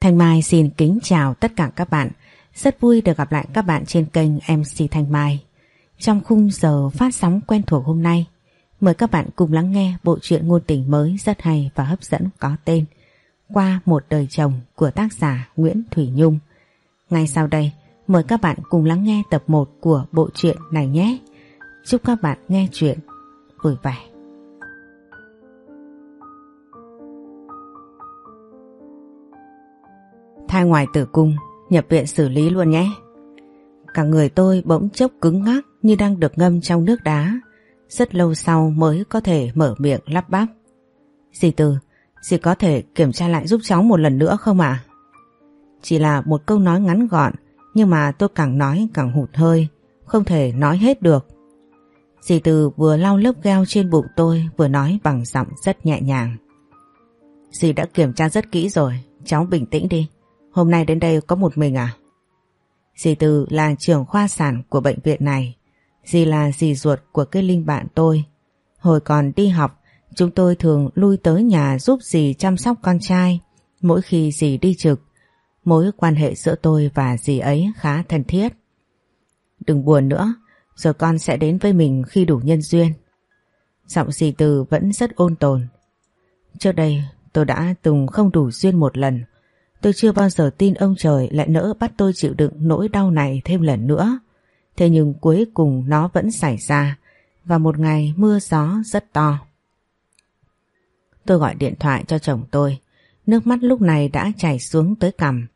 Thanh Mai xin kính chào tất cả các bạn. Rất vui được gặp lại các bạn trên kênh MC Thanh Mai. Trong khung giờ phát sóng quen thuộc hôm nay, mời các bạn cùng lắng nghe bộ truyện ngôn tình mới rất hay và hấp dẫn có tên Qua một đời chồng của tác giả Nguyễn Thủy Nhung. Ngay sau đây, mời các bạn cùng lắng nghe tập 1 của bộ truyện này nhé. Chúc các bạn nghe chuyện vui vẻ. Thai ngoài tử cung, nhập viện xử lý luôn nhé. Cả người tôi bỗng chốc cứng ngắc như đang được ngâm trong nước đá. Rất lâu sau mới có thể mở miệng lắp bắp. Dì Từ, dì có thể kiểm tra lại giúp cháu một lần nữa không ạ? Chỉ là một câu nói ngắn gọn, nhưng mà tôi càng nói càng hụt hơi, không thể nói hết được. Dì Từ vừa lau lớp gao trên bụng tôi vừa nói bằng giọng rất nhẹ nhàng. Dì đã kiểm tra rất kỹ rồi, cháu bình tĩnh đi. Hôm nay đến đây có một mình à? Dì Từ là trưởng khoa sản của bệnh viện này. Dì là dì ruột của cái Linh bạn tôi. Hồi còn đi học, chúng tôi thường lui tới nhà giúp dì chăm sóc con trai. Mỗi khi dì đi trực, mối quan hệ giữa tôi và dì ấy khá thân thiết. Đừng buồn nữa, rồi con sẽ đến với mình khi đủ nhân duyên. Giọng dì Từ vẫn rất ôn tồn. Trước đây tôi đã từng không đủ duyên một lần Tôi chưa bao giờ tin ông trời lại nỡ bắt tôi chịu đựng nỗi đau này thêm lần nữa. Thế nhưng cuối cùng nó vẫn xảy ra và một ngày mưa gió rất to. Tôi gọi điện thoại cho chồng tôi. Nước mắt lúc này đã chảy xuống tới cằm.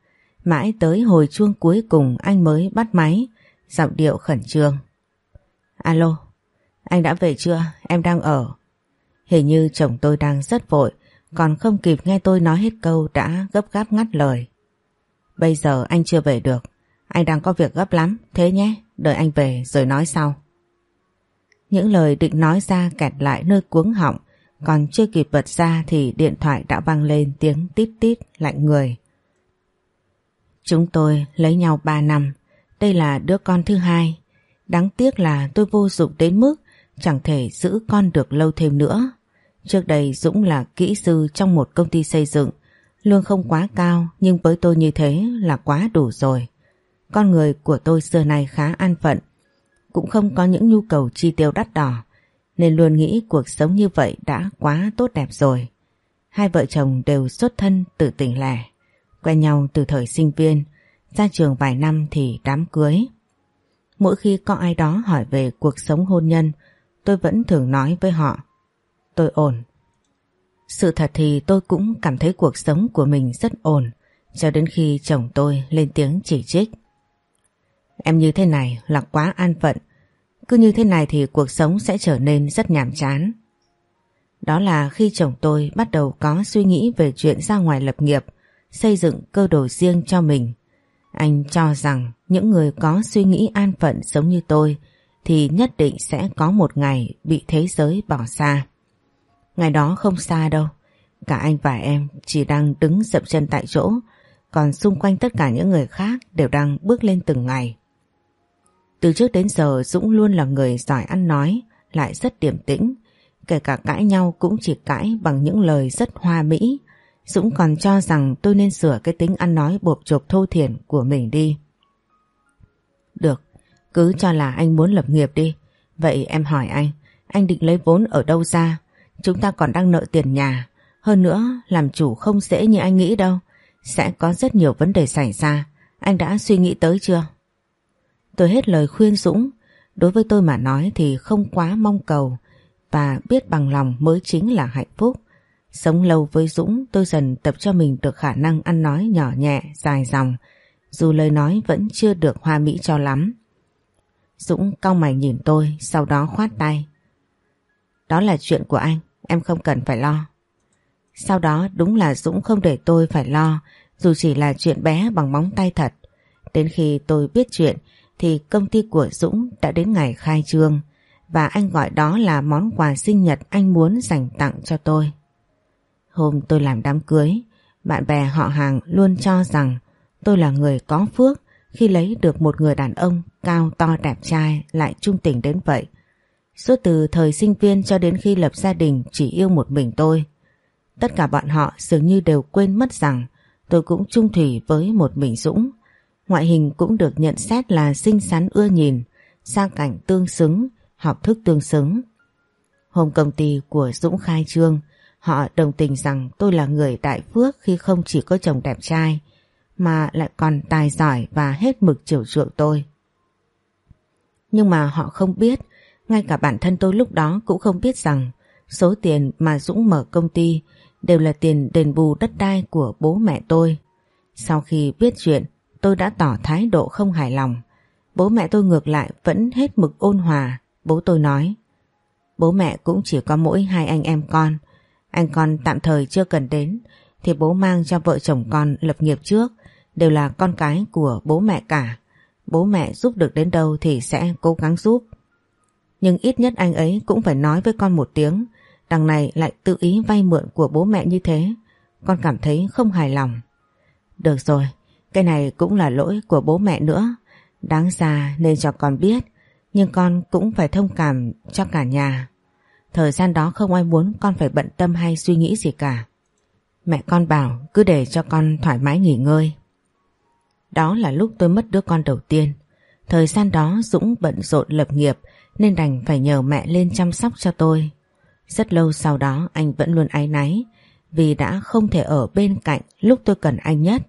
Mãi tới hồi chuông cuối cùng anh mới bắt máy, giọng điệu khẩn trương. Alo, anh đã về chưa? Em đang ở. Hình như chồng tôi đang rất vội còn không kịp nghe tôi nói hết câu đã gấp gáp ngắt lời. Bây giờ anh chưa về được, anh đang có việc gấp lắm, thế nhé, đợi anh về rồi nói sau. Những lời định nói ra kẹt lại nơi cuống họng, còn chưa kịp bật ra thì điện thoại đã vang lên tiếng tít tít lạnh người. Chúng tôi lấy nhau 3 năm, đây là đứa con thứ hai. Đáng tiếc là tôi vô dụng đến mức chẳng thể giữ con được lâu thêm nữa. Trước đây Dũng là kỹ sư trong một công ty xây dựng, lương không quá cao nhưng với tôi như thế là quá đủ rồi. Con người của tôi xưa nay khá an phận, cũng không có những nhu cầu chi tiêu đắt đỏ, nên luôn nghĩ cuộc sống như vậy đã quá tốt đẹp rồi. Hai vợ chồng đều xuất thân từ tỉnh lẻ, quen nhau từ thời sinh viên, ra trường vài năm thì đám cưới. Mỗi khi có ai đó hỏi về cuộc sống hôn nhân, tôi vẫn thường nói với họ tôi ổn. Sự thật thì tôi cũng cảm thấy cuộc sống của mình rất ổn cho đến khi chồng tôi lên tiếng chỉ trích. Em như thế này là quá an phận, cứ như thế này thì cuộc sống sẽ trở nên rất nhàm chán. Đó là khi chồng tôi bắt đầu có suy nghĩ về chuyện ra ngoài lập nghiệp, xây dựng cơ đồ riêng cho mình. Anh cho rằng những người có suy nghĩ an phận giống như tôi thì nhất định sẽ có một ngày bị thế giới bỏ xa. Ngày đó không xa đâu, cả anh và em chỉ đang đứng dậm chân tại chỗ, còn xung quanh tất cả những người khác đều đang bước lên từng ngày. Từ trước đến giờ Dũng luôn là người giỏi ăn nói, lại rất điềm tĩnh, kể cả cãi nhau cũng chỉ cãi bằng những lời rất hoa mỹ. Dũng còn cho rằng tôi nên sửa cái tính ăn nói bộp chộp thô thiển của mình đi. Được, cứ cho là anh muốn lập nghiệp đi. Vậy em hỏi anh, anh định lấy vốn ở đâu ra? Chúng ta còn đang nợ tiền nhà. Hơn nữa, làm chủ không dễ như anh nghĩ đâu. Sẽ có rất nhiều vấn đề xảy ra. Anh đã suy nghĩ tới chưa? Tôi hết lời khuyên Dũng. Đối với tôi mà nói thì không quá mong cầu và biết bằng lòng mới chính là hạnh phúc. Sống lâu với Dũng tôi dần tập cho mình được khả năng ăn nói nhỏ nhẹ, dài dòng dù lời nói vẫn chưa được hoa mỹ cho lắm. Dũng cau mày nhìn tôi sau đó khoát tay. Đó là chuyện của anh, em không cần phải lo. Sau đó đúng là Dũng không để tôi phải lo, dù chỉ là chuyện bé bằng móng tay thật. Đến khi tôi biết chuyện thì công ty của Dũng đã đến ngày khai trương và anh gọi đó là món quà sinh nhật anh muốn dành tặng cho tôi. Hôm tôi làm đám cưới, bạn bè họ hàng luôn cho rằng tôi là người có phước khi lấy được một người đàn ông cao to đẹp trai lại trung tình đến vậy. Suốt từ thời sinh viên cho đến khi lập gia đình chỉ yêu một mình tôi. Tất cả bọn họ dường như đều quên mất rằng tôi cũng chung thủy với một mình Dũng. Ngoại hình cũng được nhận xét là xinh xắn ưa nhìn, sang cảnh tương xứng, học thức tương xứng. Hôm công ty của Dũng khai trương, họ đồng tình rằng tôi là người đại phước khi không chỉ có chồng đẹp trai, mà lại còn tài giỏi và hết mực chiều chuộng tôi. Nhưng mà họ không biết, ngay cả bản thân tôi lúc đó cũng không biết rằng số tiền mà Dũng mở công ty đều là tiền đền bù đất đai của bố mẹ tôi. Sau khi biết chuyện, tôi đã tỏ thái độ không hài lòng. Bố mẹ tôi ngược lại vẫn hết mực ôn hòa. Bố tôi nói, bố mẹ cũng chỉ có mỗi hai anh em con. Anh con tạm thời chưa cần đến, thì bố mang cho vợ chồng con lập nghiệp trước, đều là con cái của bố mẹ cả. Bố mẹ giúp được đến đâu thì sẽ cố gắng giúp. Nhưng ít nhất anh ấy cũng phải nói với con một tiếng, đằng này lại tự ý vay mượn của bố mẹ như thế. Con cảm thấy không hài lòng. Được rồi, cái này cũng là lỗi của bố mẹ nữa. Đáng ra nên cho con biết, nhưng con cũng phải thông cảm cho cả nhà. Thời gian đó không ai muốn con phải bận tâm hay suy nghĩ gì cả. Mẹ con bảo cứ để cho con thoải mái nghỉ ngơi. Đó là lúc tôi mất đứa con đầu tiên. Thời gian đó Dũng bận rộn lập nghiệp nên đành phải nhờ mẹ lên chăm sóc cho tôi. Rất lâu sau đó anh vẫn luôn áy náy vì đã không thể ở bên cạnh lúc tôi cần anh nhất.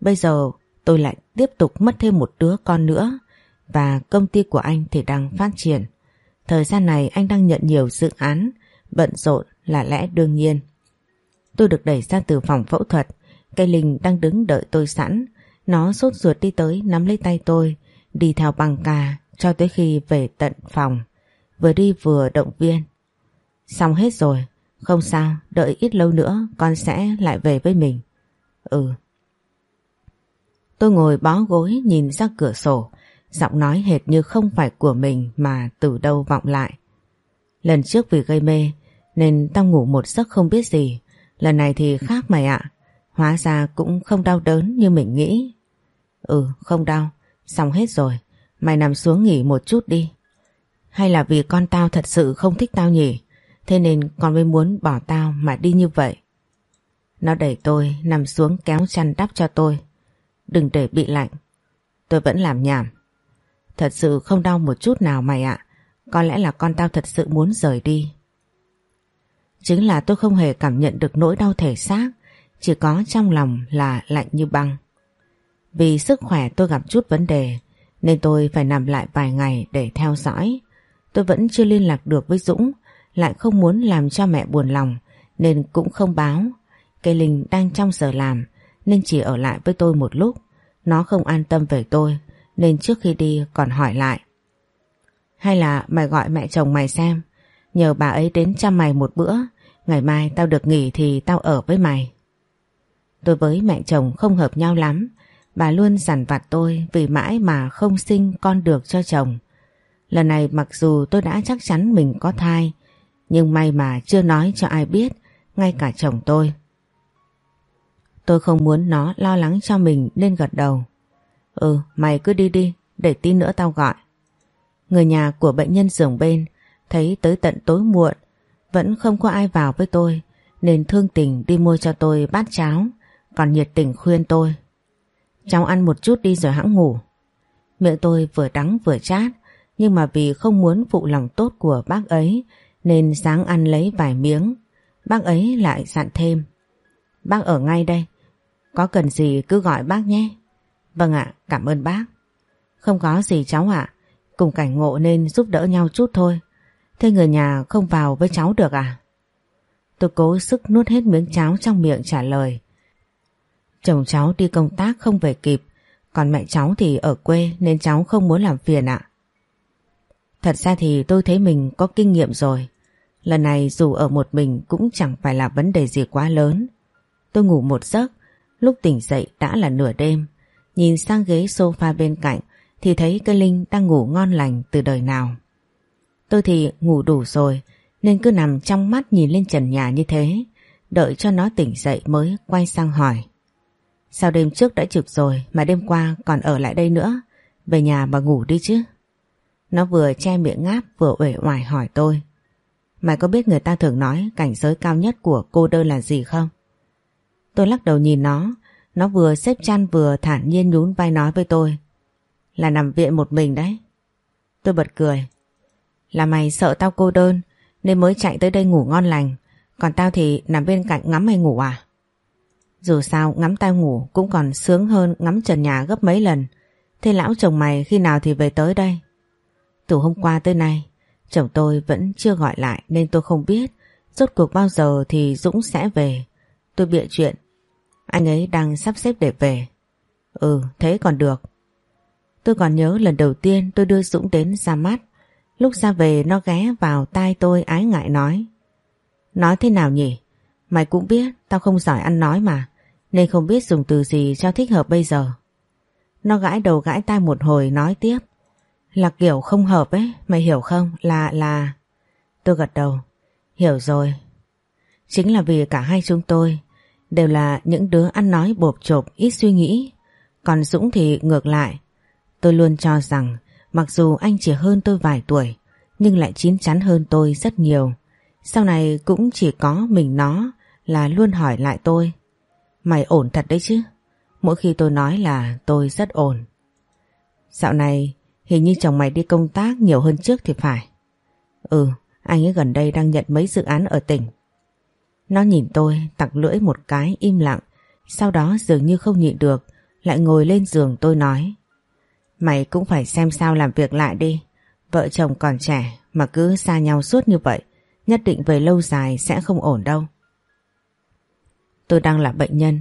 Bây giờ tôi lại tiếp tục mất thêm một đứa con nữa và công ty của anh thì đang phát triển. Thời gian này anh đang nhận nhiều dự án, bận rộn là lẽ đương nhiên. Tôi được đẩy ra từ phòng phẫu thuật, cây linh đang đứng đợi tôi sẵn. Nó sốt ruột đi tới nắm lấy tay tôi, đi theo bằng cà cho tới khi về tận phòng. Vừa đi vừa động viên. Xong hết rồi, không sao, đợi ít lâu nữa con sẽ lại về với mình. Ừ. Tôi ngồi bó gối nhìn ra cửa sổ, giọng nói hệt như không phải của mình mà từ đâu vọng lại. Lần trước vì gây mê nên tao ngủ một giấc không biết gì, lần này thì khác mày ạ. Hóa ra cũng không đau đớn như mình nghĩ. Ừ, không đau, xong hết rồi, mày nằm xuống nghỉ một chút đi. Hay là vì con tao thật sự không thích tao nhỉ? Thế nên con mới muốn bỏ tao mà đi như vậy. Nó đẩy tôi nằm xuống kéo chăn đắp cho tôi. Đừng để bị lạnh. Tôi vẫn làm nhảm. Thật sự không đau một chút nào mày ạ. Có lẽ là con tao thật sự muốn rời đi. Chính là tôi không hề cảm nhận được nỗi đau thể xác. Chỉ có trong lòng là lạnh như băng. Vì sức khỏe tôi gặp chút vấn đề nên tôi phải nằm lại vài ngày để theo dõi. Tôi vẫn chưa liên lạc được với Dũng lại không muốn làm cho mẹ buồn lòng nên cũng không báo. Cây Linh đang trong giờ làm nên chỉ ở lại với tôi một lúc. Nó không an tâm về tôi nên trước khi đi còn hỏi lại. Hay là mày gọi mẹ chồng mày xem, nhờ bà ấy đến chăm mày một bữa, ngày mai tao được nghỉ thì tao ở với mày. Tôi với mẹ chồng không hợp nhau lắm, bà luôn dằn vặt tôi vì mãi mà không sinh con được cho chồng. Lần này mặc dù tôi đã chắc chắn mình có thai, nhưng may mà chưa nói cho ai biết, ngay cả chồng tôi. Tôi không muốn nó lo lắng cho mình nên gật đầu. Ừ, mày cứ đi đi, để tí nữa tao gọi. Người nhà của bệnh nhân giường bên thấy tới tận tối muộn, vẫn không có ai vào với tôi, nên thương tình đi mua cho tôi bát cháo, còn nhiệt tình khuyên tôi. Cháu ăn một chút đi rồi hãng ngủ. Miệng tôi vừa đắng vừa chát, nhưng mà vì không muốn phụ lòng tốt của bác ấy nên sáng ăn lấy vài miếng. Bác ấy lại dặn thêm. Bác ở ngay đây, có cần gì cứ gọi bác nhé. Vâng ạ, cảm ơn bác. Không có gì cháu ạ, cùng cảnh ngộ nên giúp đỡ nhau chút thôi. Thế người nhà không vào với cháu được à? Tôi cố sức nuốt hết miếng cháo trong miệng trả lời. Chồng cháu đi công tác không về kịp, còn mẹ cháu thì ở quê nên cháu không muốn làm phiền ạ. Thật ra thì tôi thấy mình có kinh nghiệm rồi. Lần này dù ở một mình cũng chẳng phải là vấn đề gì quá lớn. Tôi ngủ một giấc, lúc tỉnh dậy đã là nửa đêm. Nhìn sang ghế sofa bên cạnh thì thấy cây Linh đang ngủ ngon lành từ đời nào. Tôi thì ngủ đủ rồi nên cứ nằm trong mắt nhìn lên trần nhà như thế, đợi cho nó tỉnh dậy mới quay sang hỏi. Sao đêm trước đã trực rồi mà đêm qua còn ở lại đây nữa, về nhà mà ngủ đi chứ. Nó vừa che miệng ngáp vừa uể oải hỏi tôi. Mày có biết người ta thường nói cảnh giới cao nhất của cô đơn là gì không? Tôi lắc đầu nhìn nó, Nó vừa xếp chăn vừa thản nhiên nhún vai nói với tôi. Là nằm viện một mình đấy. Tôi bật cười. Là mày sợ tao cô đơn nên mới chạy tới đây ngủ ngon lành. Còn tao thì nằm bên cạnh ngắm mày ngủ à? Dù sao ngắm tao ngủ cũng còn sướng hơn ngắm trần nhà gấp mấy lần. Thế lão chồng mày khi nào thì về tới đây? Từ hôm qua tới nay, chồng tôi vẫn chưa gọi lại nên tôi không biết rốt cuộc bao giờ thì Dũng sẽ về. Tôi bịa chuyện. Anh ấy đang sắp xếp để về. Ừ, thế còn được. Tôi còn nhớ lần đầu tiên tôi đưa Dũng đến ra mắt. Lúc ra về nó ghé vào tai tôi ái ngại nói. Nói thế nào nhỉ? Mày cũng biết tao không giỏi ăn nói mà. Nên không biết dùng từ gì cho thích hợp bây giờ. Nó gãi đầu gãi tai một hồi nói tiếp. Là kiểu không hợp ấy, mày hiểu không? Là, là... Tôi gật đầu. Hiểu rồi. Chính là vì cả hai chúng tôi đều là những đứa ăn nói bộp chộp ít suy nghĩ. Còn Dũng thì ngược lại. Tôi luôn cho rằng mặc dù anh chỉ hơn tôi vài tuổi nhưng lại chín chắn hơn tôi rất nhiều. Sau này cũng chỉ có mình nó là luôn hỏi lại tôi. Mày ổn thật đấy chứ? Mỗi khi tôi nói là tôi rất ổn. Dạo này hình như chồng mày đi công tác nhiều hơn trước thì phải. Ừ, anh ấy gần đây đang nhận mấy dự án ở tỉnh. Nó nhìn tôi tặc lưỡi một cái im lặng, sau đó dường như không nhịn được, lại ngồi lên giường tôi nói. Mày cũng phải xem sao làm việc lại đi, vợ chồng còn trẻ mà cứ xa nhau suốt như vậy, nhất định về lâu dài sẽ không ổn đâu. Tôi đang là bệnh nhân,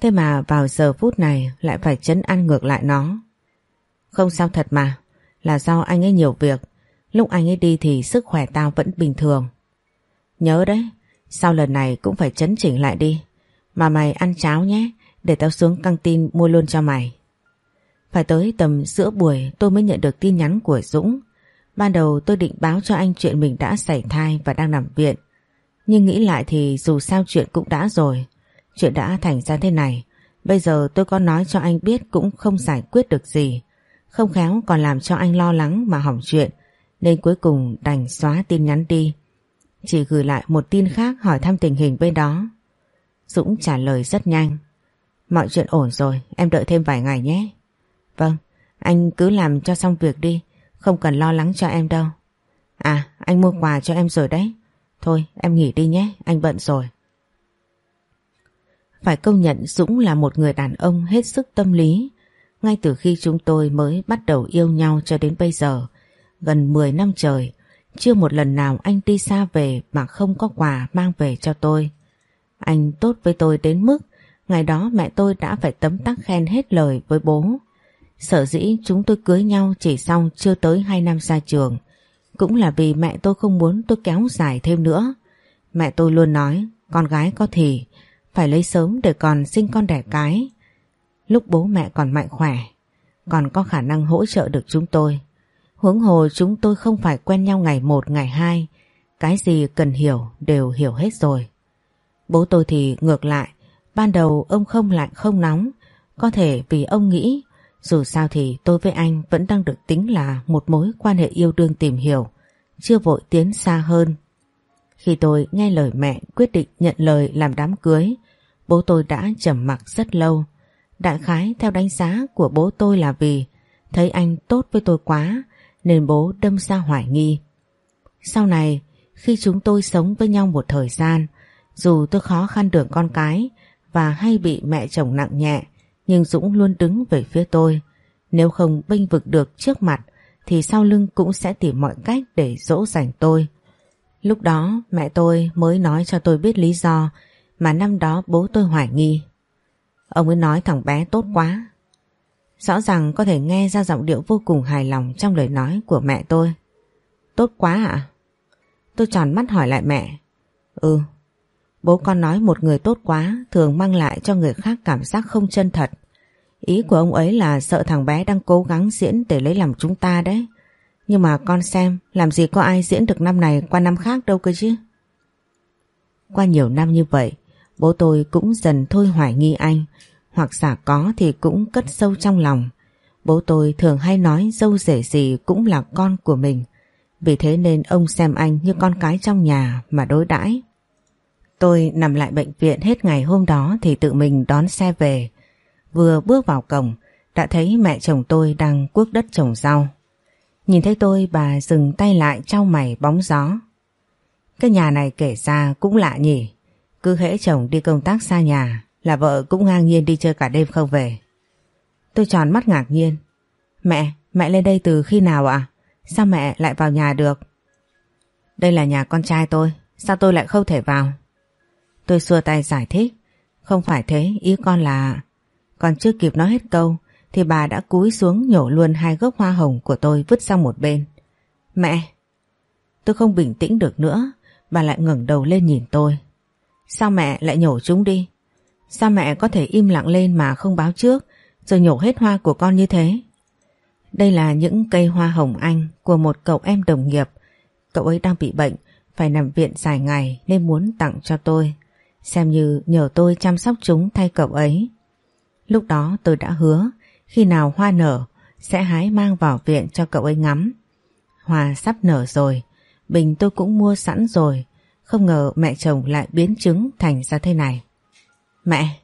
thế mà vào giờ phút này lại phải chấn an ngược lại nó. Không sao thật mà, là do anh ấy nhiều việc, lúc anh ấy đi thì sức khỏe tao vẫn bình thường. Nhớ đấy, sau lần này cũng phải chấn chỉnh lại đi. Mà mày ăn cháo nhé, để tao xuống căng tin mua luôn cho mày. Phải tới tầm giữa buổi tôi mới nhận được tin nhắn của Dũng. Ban đầu tôi định báo cho anh chuyện mình đã xảy thai và đang nằm viện. Nhưng nghĩ lại thì dù sao chuyện cũng đã rồi. Chuyện đã thành ra thế này. Bây giờ tôi có nói cho anh biết cũng không giải quyết được gì. Không khéo còn làm cho anh lo lắng mà hỏng chuyện. Nên cuối cùng đành xóa tin nhắn đi. Chỉ gửi lại một tin khác hỏi thăm tình hình bên đó. Dũng trả lời rất nhanh. Mọi chuyện ổn rồi, em đợi thêm vài ngày nhé. Vâng, anh cứ làm cho xong việc đi, không cần lo lắng cho em đâu. À, anh mua quà cho em rồi đấy. Thôi, em nghỉ đi nhé, anh bận rồi. Phải công nhận Dũng là một người đàn ông hết sức tâm lý. Ngay từ khi chúng tôi mới bắt đầu yêu nhau cho đến bây giờ, gần 10 năm trời, chưa một lần nào anh đi xa về mà không có quà mang về cho tôi. Anh tốt với tôi đến mức ngày đó mẹ tôi đã phải tấm tắc khen hết lời với bố. Sở dĩ chúng tôi cưới nhau chỉ xong chưa tới 2 năm ra trường. Cũng là vì mẹ tôi không muốn tôi kéo dài thêm nữa. Mẹ tôi luôn nói con gái có thì phải lấy sớm để còn sinh con đẻ cái. Lúc bố mẹ còn mạnh khỏe, còn có khả năng hỗ trợ được chúng tôi. Huống hồ chúng tôi không phải quen nhau ngày một ngày hai, cái gì cần hiểu đều hiểu hết rồi. Bố tôi thì ngược lại, ban đầu ông không lạnh không nóng, có thể vì ông nghĩ dù sao thì tôi với anh vẫn đang được tính là một mối quan hệ yêu đương tìm hiểu, chưa vội tiến xa hơn. Khi tôi nghe lời mẹ quyết định nhận lời làm đám cưới, bố tôi đã trầm mặc rất lâu. Đại khái theo đánh giá của bố tôi là vì thấy anh tốt với tôi quá nên bố đâm ra hoài nghi. Sau này, khi chúng tôi sống với nhau một thời gian, dù tôi khó khăn đường con cái và hay bị mẹ chồng nặng nhẹ, nhưng Dũng luôn đứng về phía tôi. Nếu không bênh vực được trước mặt, thì sau lưng cũng sẽ tìm mọi cách để dỗ dành tôi. Lúc đó mẹ tôi mới nói cho tôi biết lý do mà năm đó bố tôi hoài nghi. Ông ấy nói thằng bé tốt quá, Rõ ràng có thể nghe ra giọng điệu vô cùng hài lòng trong lời nói của mẹ tôi. Tốt quá ạ? À? Tôi tròn mắt hỏi lại mẹ. Ừ, bố con nói một người tốt quá thường mang lại cho người khác cảm giác không chân thật. Ý của ông ấy là sợ thằng bé đang cố gắng diễn để lấy lòng chúng ta đấy. Nhưng mà con xem, làm gì có ai diễn được năm này qua năm khác đâu cơ chứ. Qua nhiều năm như vậy, bố tôi cũng dần thôi hoài nghi anh hoặc giả có thì cũng cất sâu trong lòng. Bố tôi thường hay nói dâu rể gì cũng là con của mình. Vì thế nên ông xem anh như con cái trong nhà mà đối đãi. Tôi nằm lại bệnh viện hết ngày hôm đó thì tự mình đón xe về. Vừa bước vào cổng, đã thấy mẹ chồng tôi đang cuốc đất trồng rau. Nhìn thấy tôi bà dừng tay lại trao mày bóng gió. Cái nhà này kể ra cũng lạ nhỉ. Cứ hễ chồng đi công tác xa nhà là vợ cũng ngang nhiên đi chơi cả đêm không về. Tôi tròn mắt ngạc nhiên. Mẹ, mẹ lên đây từ khi nào ạ? Sao mẹ lại vào nhà được? Đây là nhà con trai tôi, sao tôi lại không thể vào? Tôi xua tay giải thích. Không phải thế, ý con là... Còn chưa kịp nói hết câu thì bà đã cúi xuống nhổ luôn hai gốc hoa hồng của tôi vứt sang một bên. Mẹ! Tôi không bình tĩnh được nữa, bà lại ngẩng đầu lên nhìn tôi. Sao mẹ lại nhổ chúng đi? Sao mẹ có thể im lặng lên mà không báo trước rồi nhổ hết hoa của con như thế? Đây là những cây hoa hồng anh của một cậu em đồng nghiệp. Cậu ấy đang bị bệnh, phải nằm viện dài ngày nên muốn tặng cho tôi. Xem như nhờ tôi chăm sóc chúng thay cậu ấy. Lúc đó tôi đã hứa khi nào hoa nở sẽ hái mang vào viện cho cậu ấy ngắm. Hoa sắp nở rồi, bình tôi cũng mua sẵn rồi. Không ngờ mẹ chồng lại biến chứng thành ra thế này. Mẹ,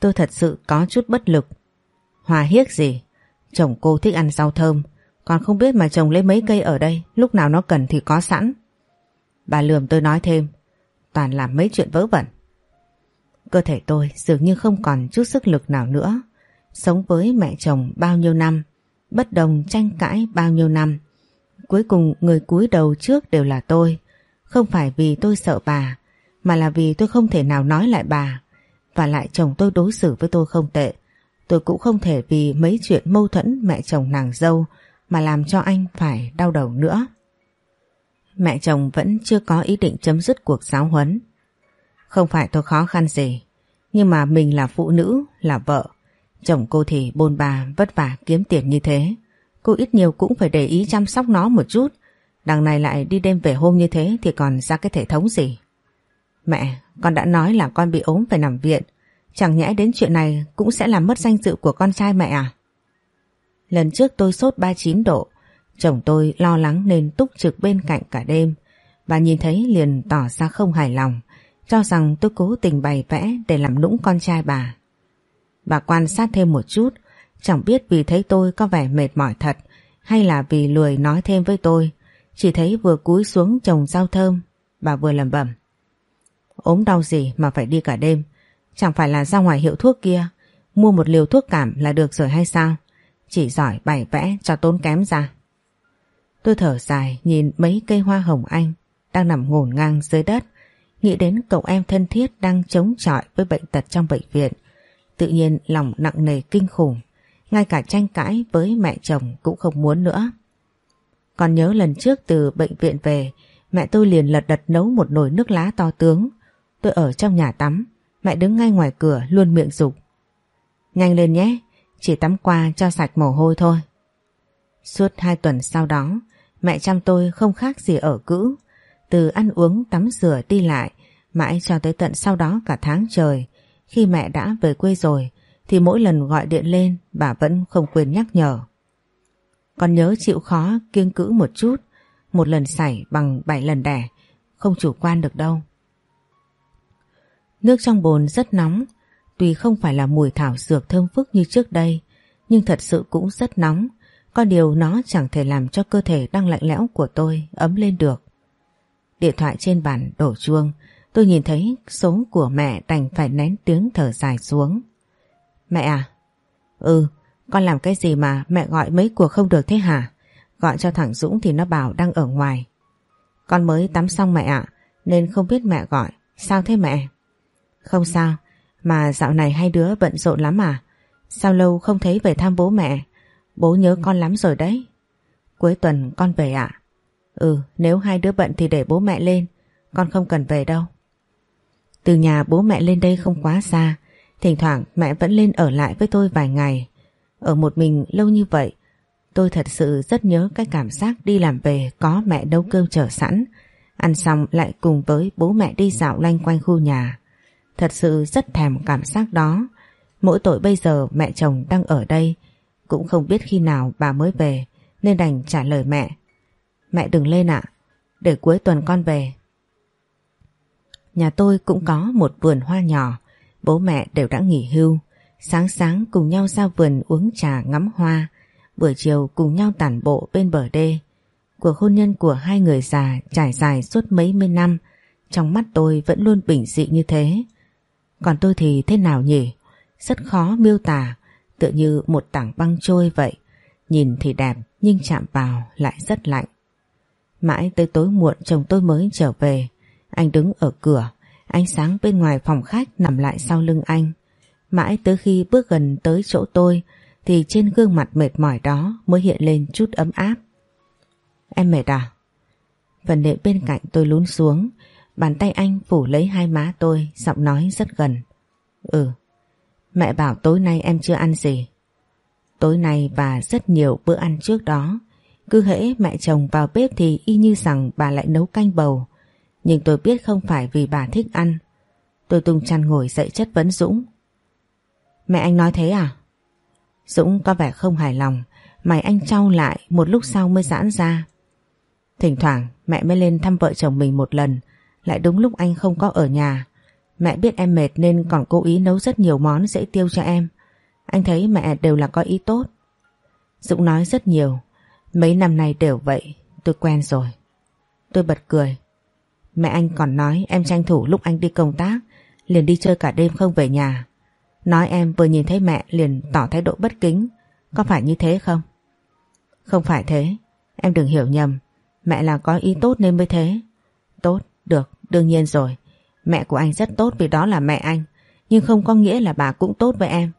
tôi thật sự có chút bất lực. Hoa hiếc gì? Chồng cô thích ăn rau thơm, còn không biết mà chồng lấy mấy cây ở đây, lúc nào nó cần thì có sẵn. Bà lườm tôi nói thêm, toàn làm mấy chuyện vớ vẩn. Cơ thể tôi dường như không còn chút sức lực nào nữa. Sống với mẹ chồng bao nhiêu năm, bất đồng tranh cãi bao nhiêu năm. Cuối cùng người cúi đầu trước đều là tôi. Không phải vì tôi sợ bà, mà là vì tôi không thể nào nói lại bà. Và lại chồng tôi đối xử với tôi không tệ. Tôi cũng không thể vì mấy chuyện mâu thuẫn mẹ chồng nàng dâu mà làm cho anh phải đau đầu nữa. Mẹ chồng vẫn chưa có ý định chấm dứt cuộc giáo huấn. Không phải tôi khó khăn gì, nhưng mà mình là phụ nữ, là vợ. Chồng cô thì bôn bà vất vả kiếm tiền như thế. Cô ít nhiều cũng phải để ý chăm sóc nó một chút. Đằng này lại đi đêm về hôm như thế thì còn ra cái thể thống gì. Mẹ, con đã nói là con bị ốm phải nằm viện. Chẳng nhẽ đến chuyện này cũng sẽ làm mất danh dự của con trai mẹ à? Lần trước tôi sốt 39 độ, chồng tôi lo lắng nên túc trực bên cạnh cả đêm. Bà nhìn thấy liền tỏ ra không hài lòng, cho rằng tôi cố tình bày vẽ để làm nũng con trai bà. Bà quan sát thêm một chút, chẳng biết vì thấy tôi có vẻ mệt mỏi thật hay là vì lười nói thêm với tôi. Chỉ thấy vừa cúi xuống trồng rau thơm, bà vừa lẩm bẩm. ốm đau gì mà phải đi cả đêm, chẳng phải là ra ngoài hiệu thuốc kia, mua một liều thuốc cảm là được rồi hay sao? Chỉ giỏi bày vẽ cho tốn kém ra. Tôi thở dài nhìn mấy cây hoa hồng anh đang nằm ngổn ngang dưới đất, nghĩ đến cậu em thân thiết đang chống chọi với bệnh tật trong bệnh viện. Tự nhiên lòng nặng nề kinh khủng, ngay cả tranh cãi với mẹ chồng cũng không muốn nữa. Còn nhớ lần trước từ bệnh viện về, mẹ tôi liền lật đật nấu một nồi nước lá to tướng. Tôi ở trong nhà tắm, mẹ đứng ngay ngoài cửa luôn miệng dục Nhanh lên nhé, chỉ tắm qua cho sạch mồ hôi thôi. Suốt hai tuần sau đó, mẹ chăm tôi không khác gì ở cữ. Từ ăn uống tắm rửa đi lại, mãi cho tới tận sau đó cả tháng trời. Khi mẹ đã về quê rồi, thì mỗi lần gọi điện lên bà vẫn không quên nhắc nhở. Con nhớ chịu khó kiêng cữ một chút, một lần xảy bằng bảy lần đẻ, không chủ quan được đâu. Nước trong bồn rất nóng, tuy không phải là mùi thảo dược thơm phức như trước đây, nhưng thật sự cũng rất nóng, có điều nó chẳng thể làm cho cơ thể đang lạnh lẽo của tôi ấm lên được. Điện thoại trên bàn đổ chuông, tôi nhìn thấy số của mẹ đành phải nén tiếng thở dài xuống. Mẹ à? Ừ, con làm cái gì mà mẹ gọi mấy cuộc không được thế hả? Gọi cho thằng Dũng thì nó bảo đang ở ngoài. Con mới tắm xong mẹ ạ, nên không biết mẹ gọi. Sao thế mẹ? Không sao, mà dạo này hai đứa bận rộn lắm à? Sao lâu không thấy về thăm bố mẹ? Bố nhớ con lắm rồi đấy. Cuối tuần con về ạ? Ừ, nếu hai đứa bận thì để bố mẹ lên. Con không cần về đâu. Từ nhà bố mẹ lên đây không quá xa. Thỉnh thoảng mẹ vẫn lên ở lại với tôi vài ngày. Ở một mình lâu như vậy, tôi thật sự rất nhớ cái cảm giác đi làm về có mẹ nấu cơm chờ sẵn. Ăn xong lại cùng với bố mẹ đi dạo lanh quanh khu nhà. Thật sự rất thèm cảm giác đó. Mỗi tội bây giờ mẹ chồng đang ở đây, cũng không biết khi nào bà mới về, nên đành trả lời mẹ. Mẹ đừng lên ạ, để cuối tuần con về. Nhà tôi cũng có một vườn hoa nhỏ, bố mẹ đều đã nghỉ hưu, Sáng sáng cùng nhau ra vườn uống trà ngắm hoa, buổi chiều cùng nhau tản bộ bên bờ đê. Cuộc hôn nhân của hai người già trải dài suốt mấy mươi năm, trong mắt tôi vẫn luôn bình dị như thế. Còn tôi thì thế nào nhỉ? Rất khó miêu tả, tựa như một tảng băng trôi vậy. Nhìn thì đẹp nhưng chạm vào lại rất lạnh. Mãi tới tối muộn chồng tôi mới trở về. Anh đứng ở cửa, ánh sáng bên ngoài phòng khách nằm lại sau lưng anh. Mãi tới khi bước gần tới chỗ tôi thì trên gương mặt mệt mỏi đó mới hiện lên chút ấm áp. Em mệt à? Phần nệm bên cạnh tôi lún xuống, bàn tay anh phủ lấy hai má tôi, giọng nói rất gần. Ừ, mẹ bảo tối nay em chưa ăn gì. Tối nay và rất nhiều bữa ăn trước đó, cứ hễ mẹ chồng vào bếp thì y như rằng bà lại nấu canh bầu. Nhưng tôi biết không phải vì bà thích ăn. Tôi tung chăn ngồi dậy chất vấn Dũng. Mẹ anh nói thế à? Dũng có vẻ không hài lòng, mày anh trao lại một lúc sau mới giãn ra. Thỉnh thoảng mẹ mới lên thăm vợ chồng mình một lần, lại đúng lúc anh không có ở nhà. Mẹ biết em mệt nên còn cố ý nấu rất nhiều món dễ tiêu cho em. Anh thấy mẹ đều là có ý tốt. Dũng nói rất nhiều, mấy năm nay đều vậy, tôi quen rồi. Tôi bật cười. Mẹ anh còn nói em tranh thủ lúc anh đi công tác, liền đi chơi cả đêm không về nhà. Nói em vừa nhìn thấy mẹ liền tỏ thái độ bất kính, có phải như thế không? Không phải thế, em đừng hiểu nhầm, mẹ là có ý tốt nên mới thế. Tốt, được, đương nhiên rồi. Mẹ của anh rất tốt vì đó là mẹ anh, nhưng không có nghĩa là bà cũng tốt với em.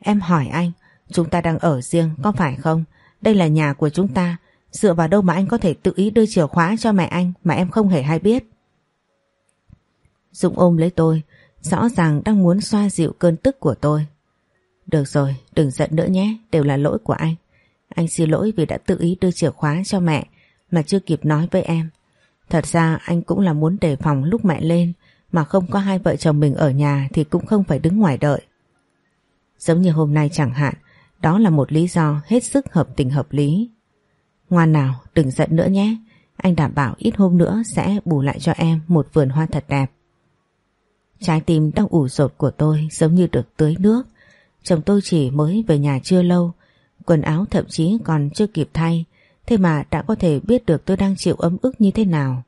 Em hỏi anh, chúng ta đang ở riêng có phải không? Đây là nhà của chúng ta, dựa vào đâu mà anh có thể tự ý đưa chìa khóa cho mẹ anh mà em không hề hay biết. Dũng ôm lấy tôi, rõ ràng đang muốn xoa dịu cơn tức của tôi. Được rồi, đừng giận nữa nhé, đều là lỗi của anh. Anh xin lỗi vì đã tự ý đưa chìa khóa cho mẹ mà chưa kịp nói với em. Thật ra anh cũng là muốn đề phòng lúc mẹ lên mà không có hai vợ chồng mình ở nhà thì cũng không phải đứng ngoài đợi. Giống như hôm nay chẳng hạn, đó là một lý do hết sức hợp tình hợp lý. Ngoan nào, đừng giận nữa nhé. Anh đảm bảo ít hôm nữa sẽ bù lại cho em một vườn hoa thật đẹp. Trái tim đang ủ rột của tôi giống như được tưới nước. Chồng tôi chỉ mới về nhà chưa lâu, quần áo thậm chí còn chưa kịp thay, thế mà đã có thể biết được tôi đang chịu ấm ức như thế nào.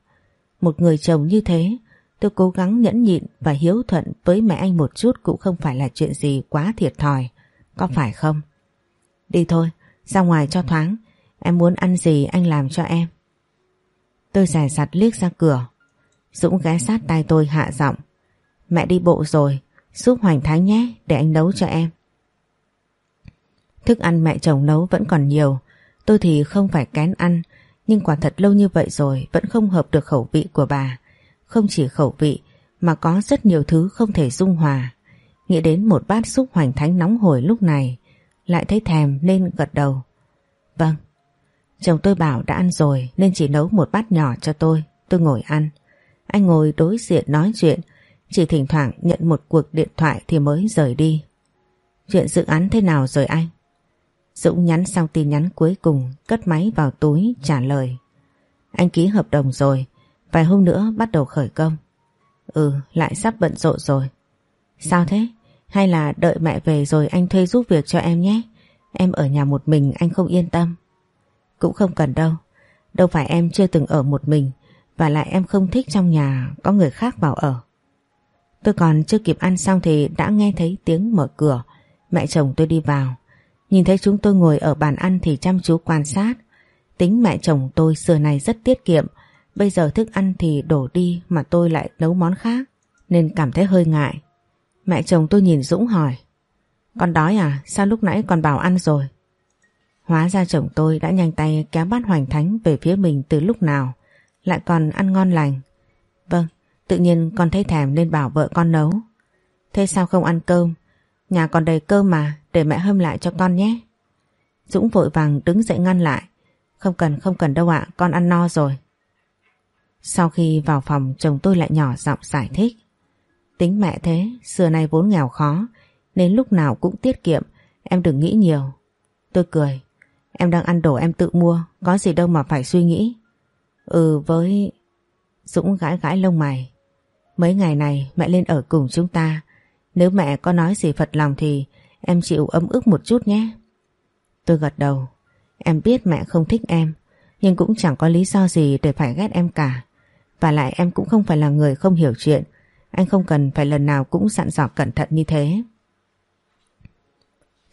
Một người chồng như thế, tôi cố gắng nhẫn nhịn và hiếu thuận với mẹ anh một chút cũng không phải là chuyện gì quá thiệt thòi, có phải không? Đi thôi, ra ngoài cho thoáng, em muốn ăn gì anh làm cho em. Tôi rẻ sặt liếc ra cửa, Dũng ghé sát tay tôi hạ giọng. Mẹ đi bộ rồi, giúp Hoành Thánh nhé để anh nấu cho em. Thức ăn mẹ chồng nấu vẫn còn nhiều, tôi thì không phải kén ăn, nhưng quả thật lâu như vậy rồi vẫn không hợp được khẩu vị của bà. Không chỉ khẩu vị mà có rất nhiều thứ không thể dung hòa. Nghĩ đến một bát súp hoành thánh nóng hổi lúc này, lại thấy thèm nên gật đầu. Vâng, chồng tôi bảo đã ăn rồi nên chỉ nấu một bát nhỏ cho tôi, tôi ngồi ăn. Anh ngồi đối diện nói chuyện, chỉ thỉnh thoảng nhận một cuộc điện thoại thì mới rời đi. Chuyện dự án thế nào rồi anh? Dũng nhắn xong tin nhắn cuối cùng cất máy vào túi trả lời. Anh ký hợp đồng rồi, vài hôm nữa bắt đầu khởi công. Ừ, lại sắp bận rộn rồi. Sao thế? Hay là đợi mẹ về rồi anh thuê giúp việc cho em nhé? Em ở nhà một mình anh không yên tâm. Cũng không cần đâu. Đâu phải em chưa từng ở một mình và lại em không thích trong nhà có người khác vào ở. Tôi còn chưa kịp ăn xong thì đã nghe thấy tiếng mở cửa. Mẹ chồng tôi đi vào. Nhìn thấy chúng tôi ngồi ở bàn ăn thì chăm chú quan sát. Tính mẹ chồng tôi xưa này rất tiết kiệm. Bây giờ thức ăn thì đổ đi mà tôi lại nấu món khác. Nên cảm thấy hơi ngại. Mẹ chồng tôi nhìn Dũng hỏi. Con đói à? Sao lúc nãy con bảo ăn rồi? Hóa ra chồng tôi đã nhanh tay kéo bát hoành thánh về phía mình từ lúc nào. Lại còn ăn ngon lành. Vâng, tự nhiên con thấy thèm nên bảo vợ con nấu. Thế sao không ăn cơm? Nhà còn đầy cơm mà, để mẹ hâm lại cho con nhé. Dũng vội vàng đứng dậy ngăn lại. Không cần, không cần đâu ạ, con ăn no rồi. Sau khi vào phòng chồng tôi lại nhỏ giọng giải thích. Tính mẹ thế, xưa nay vốn nghèo khó, nên lúc nào cũng tiết kiệm, em đừng nghĩ nhiều. Tôi cười, em đang ăn đồ em tự mua, có gì đâu mà phải suy nghĩ. Ừ với... Dũng gãi gãi lông mày. Mấy ngày này mẹ lên ở cùng chúng ta, nếu mẹ có nói gì phật lòng thì Em chịu ấm ức một chút nhé. Tôi gật đầu. Em biết mẹ không thích em, nhưng cũng chẳng có lý do gì để phải ghét em cả. Và lại em cũng không phải là người không hiểu chuyện. Anh không cần phải lần nào cũng dặn dò cẩn thận như thế.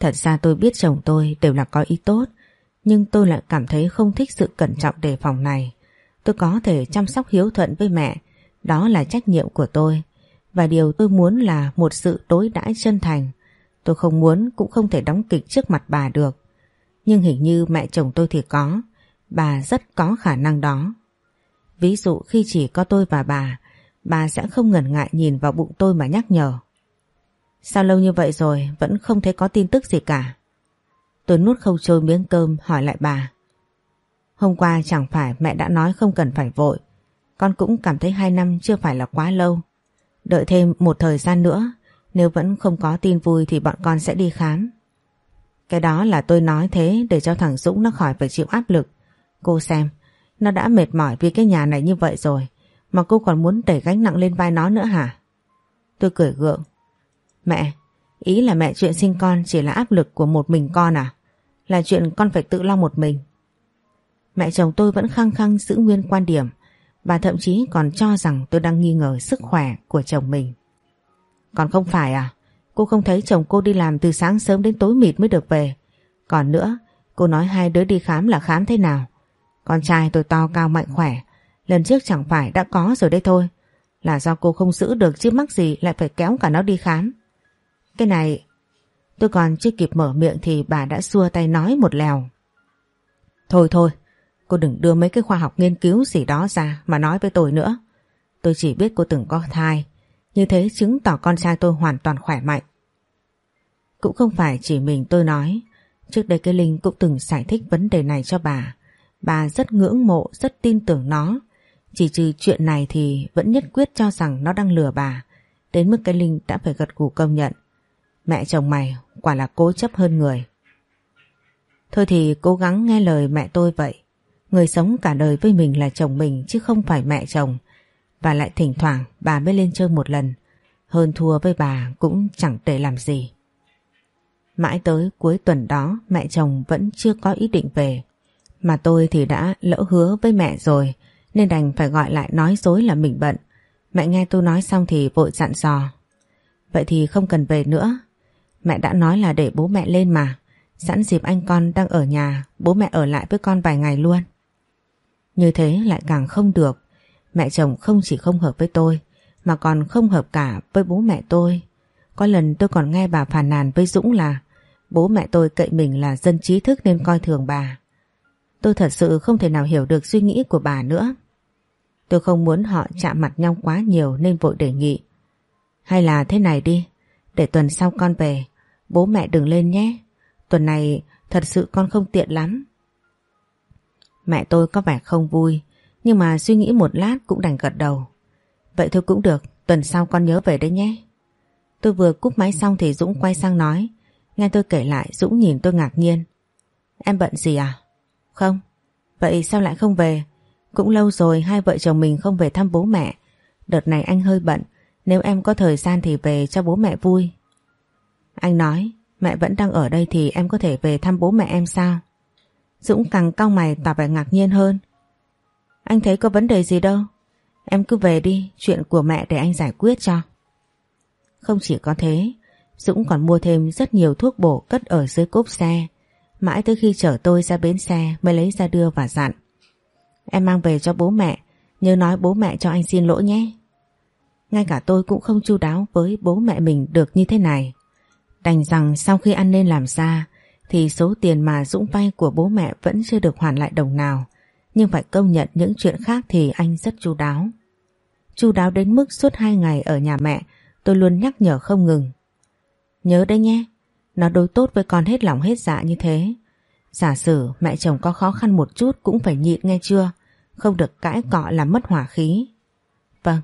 Thật ra tôi biết chồng tôi đều là có ý tốt, nhưng tôi lại cảm thấy không thích sự cẩn trọng đề phòng này. Tôi có thể chăm sóc hiếu thuận với mẹ, đó là trách nhiệm của tôi. Và điều tôi muốn là một sự đối đãi chân thành. Tôi không muốn cũng không thể đóng kịch trước mặt bà được. Nhưng hình như mẹ chồng tôi thì có, bà rất có khả năng đó. Ví dụ khi chỉ có tôi và bà, bà sẽ không ngần ngại nhìn vào bụng tôi mà nhắc nhở. Sao lâu như vậy rồi vẫn không thấy có tin tức gì cả? Tôi nuốt khâu trôi miếng cơm hỏi lại bà. Hôm qua chẳng phải mẹ đã nói không cần phải vội. Con cũng cảm thấy hai năm chưa phải là quá lâu. Đợi thêm một thời gian nữa, nếu vẫn không có tin vui thì bọn con sẽ đi khám. Cái đó là tôi nói thế để cho thằng Dũng nó khỏi phải chịu áp lực. Cô xem, nó đã mệt mỏi vì cái nhà này như vậy rồi, mà cô còn muốn đẩy gánh nặng lên vai nó nữa hả? Tôi cười gượng. Mẹ, ý là mẹ chuyện sinh con chỉ là áp lực của một mình con à? Là chuyện con phải tự lo một mình. Mẹ chồng tôi vẫn khăng khăng giữ nguyên quan điểm. Bà thậm chí còn cho rằng tôi đang nghi ngờ sức khỏe của chồng mình. Còn không phải à? Cô không thấy chồng cô đi làm từ sáng sớm đến tối mịt mới được về. Còn nữa, cô nói hai đứa đi khám là khám thế nào? Con trai tôi to cao mạnh khỏe. Lần trước chẳng phải đã có rồi đây thôi. Là do cô không giữ được chứ mắc gì lại phải kéo cả nó đi khám. Cái này... Tôi còn chưa kịp mở miệng thì bà đã xua tay nói một lèo. Thôi thôi, cô đừng đưa mấy cái khoa học nghiên cứu gì đó ra mà nói với tôi nữa. Tôi chỉ biết cô từng có thai. Như thế chứng tỏ con trai tôi hoàn toàn khỏe mạnh. Cũng không phải chỉ mình tôi nói. Trước đây cái Linh cũng từng giải thích vấn đề này cho bà. Bà rất ngưỡng mộ, rất tin tưởng nó. Chỉ trừ chuyện này thì vẫn nhất quyết cho rằng nó đang lừa bà. Đến mức cái Linh đã phải gật gù công nhận. Mẹ chồng mày quả là cố chấp hơn người. Thôi thì cố gắng nghe lời mẹ tôi vậy. Người sống cả đời với mình là chồng mình chứ không phải mẹ chồng. Và lại thỉnh thoảng bà mới lên chơi một lần. Hơn thua với bà cũng chẳng để làm gì. Mãi tới cuối tuần đó mẹ chồng vẫn chưa có ý định về. Mà tôi thì đã lỡ hứa với mẹ rồi nên đành phải gọi lại nói dối là mình bận. Mẹ nghe tôi nói xong thì vội dặn dò. Vậy thì không cần về nữa. Mẹ đã nói là để bố mẹ lên mà. Sẵn dịp anh con đang ở nhà, bố mẹ ở lại với con vài ngày luôn. Như thế lại càng không được. Mẹ chồng không chỉ không hợp với tôi, mà còn không hợp cả với bố mẹ tôi. Có lần tôi còn nghe bà phàn nàn với Dũng là bố mẹ tôi cậy mình là dân trí thức nên coi thường bà. Tôi thật sự không thể nào hiểu được suy nghĩ của bà nữa. Tôi không muốn họ chạm mặt nhau quá nhiều nên vội đề nghị. Hay là thế này đi, để tuần sau con về, bố mẹ đừng lên nhé. Tuần này thật sự con không tiện lắm. Mẹ tôi có vẻ không vui, nhưng mà suy nghĩ một lát cũng đành gật đầu. Vậy thôi cũng được, tuần sau con nhớ về đấy nhé. Tôi vừa cúp máy xong thì Dũng quay sang nói. Nghe tôi kể lại Dũng nhìn tôi ngạc nhiên. Em bận gì à? Không. Vậy sao lại không về? Cũng lâu rồi hai vợ chồng mình không về thăm bố mẹ. Đợt này anh hơi bận. Nếu em có thời gian thì về cho bố mẹ vui. Anh nói mẹ vẫn đang ở đây thì em có thể về thăm bố mẹ em sao? Dũng càng cau mày tỏ vẻ ngạc nhiên hơn. Anh thấy có vấn đề gì đâu. Em cứ về đi, chuyện của mẹ để anh giải quyết cho. Không chỉ có thế, Dũng còn mua thêm rất nhiều thuốc bổ cất ở dưới cốp xe. Mãi tới khi chở tôi ra bến xe mới lấy ra đưa và dặn. Em mang về cho bố mẹ, nhớ nói bố mẹ cho anh xin lỗi nhé. Ngay cả tôi cũng không chu đáo với bố mẹ mình được như thế này. Đành rằng sau khi ăn nên làm ra thì số tiền mà Dũng vay của bố mẹ vẫn chưa được hoàn lại đồng nào. Nhưng phải công nhận những chuyện khác thì anh rất chu đáo. Chu đáo đến mức suốt hai ngày ở nhà mẹ tôi luôn nhắc nhở không ngừng. Nhớ đấy nhé, nó đối tốt với con hết lòng hết dạ như thế. Giả sử mẹ chồng có khó khăn một chút cũng phải nhịn nghe chưa, không được cãi cọ làm mất hỏa khí. Vâng,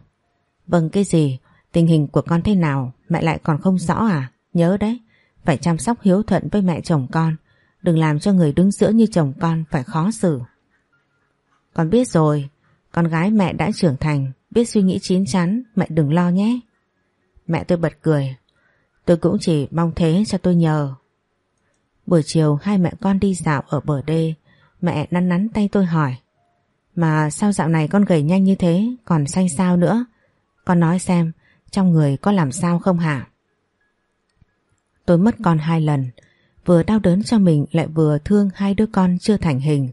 vâng cái gì, tình hình của con thế nào mẹ lại còn không rõ à, nhớ đấy, phải chăm sóc hiếu thuận với mẹ chồng con, đừng làm cho người đứng giữa như chồng con phải khó xử. Con biết rồi, con gái mẹ đã trưởng thành, biết suy nghĩ chín chắn, mẹ đừng lo nhé. Mẹ tôi bật cười. Tôi cũng chỉ mong thế cho tôi nhờ. Buổi chiều hai mẹ con đi dạo ở bờ đê, mẹ nắn nắn tay tôi hỏi. Mà sao dạo này con gầy nhanh như thế, còn xanh sao nữa? Con nói xem, trong người có làm sao không hả? Tôi mất con hai lần, vừa đau đớn cho mình lại vừa thương hai đứa con chưa thành hình.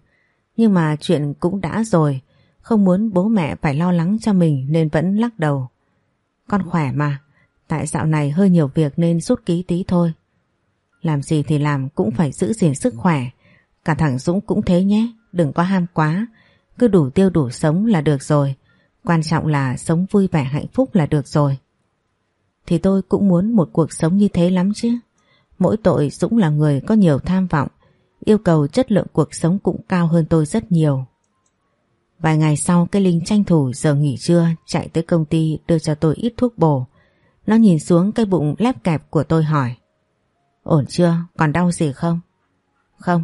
Nhưng mà chuyện cũng đã rồi, không muốn bố mẹ phải lo lắng cho mình nên vẫn lắc đầu. Con khỏe mà, tại dạo này hơi nhiều việc nên rút ký tí thôi. Làm gì thì làm cũng phải giữ gìn sức khỏe, cả thằng Dũng cũng thế nhé, đừng có ham quá, cứ đủ tiêu đủ sống là được rồi, quan trọng là sống vui vẻ hạnh phúc là được rồi. Thì tôi cũng muốn một cuộc sống như thế lắm chứ. Mỗi tội Dũng là người có nhiều tham vọng, yêu cầu chất lượng cuộc sống cũng cao hơn tôi rất nhiều. Vài ngày sau cái Linh tranh thủ giờ nghỉ trưa chạy tới công ty đưa cho tôi ít thuốc bổ. Nó nhìn xuống cái bụng lép kẹp của tôi hỏi. Ổn chưa? Còn đau gì không? Không.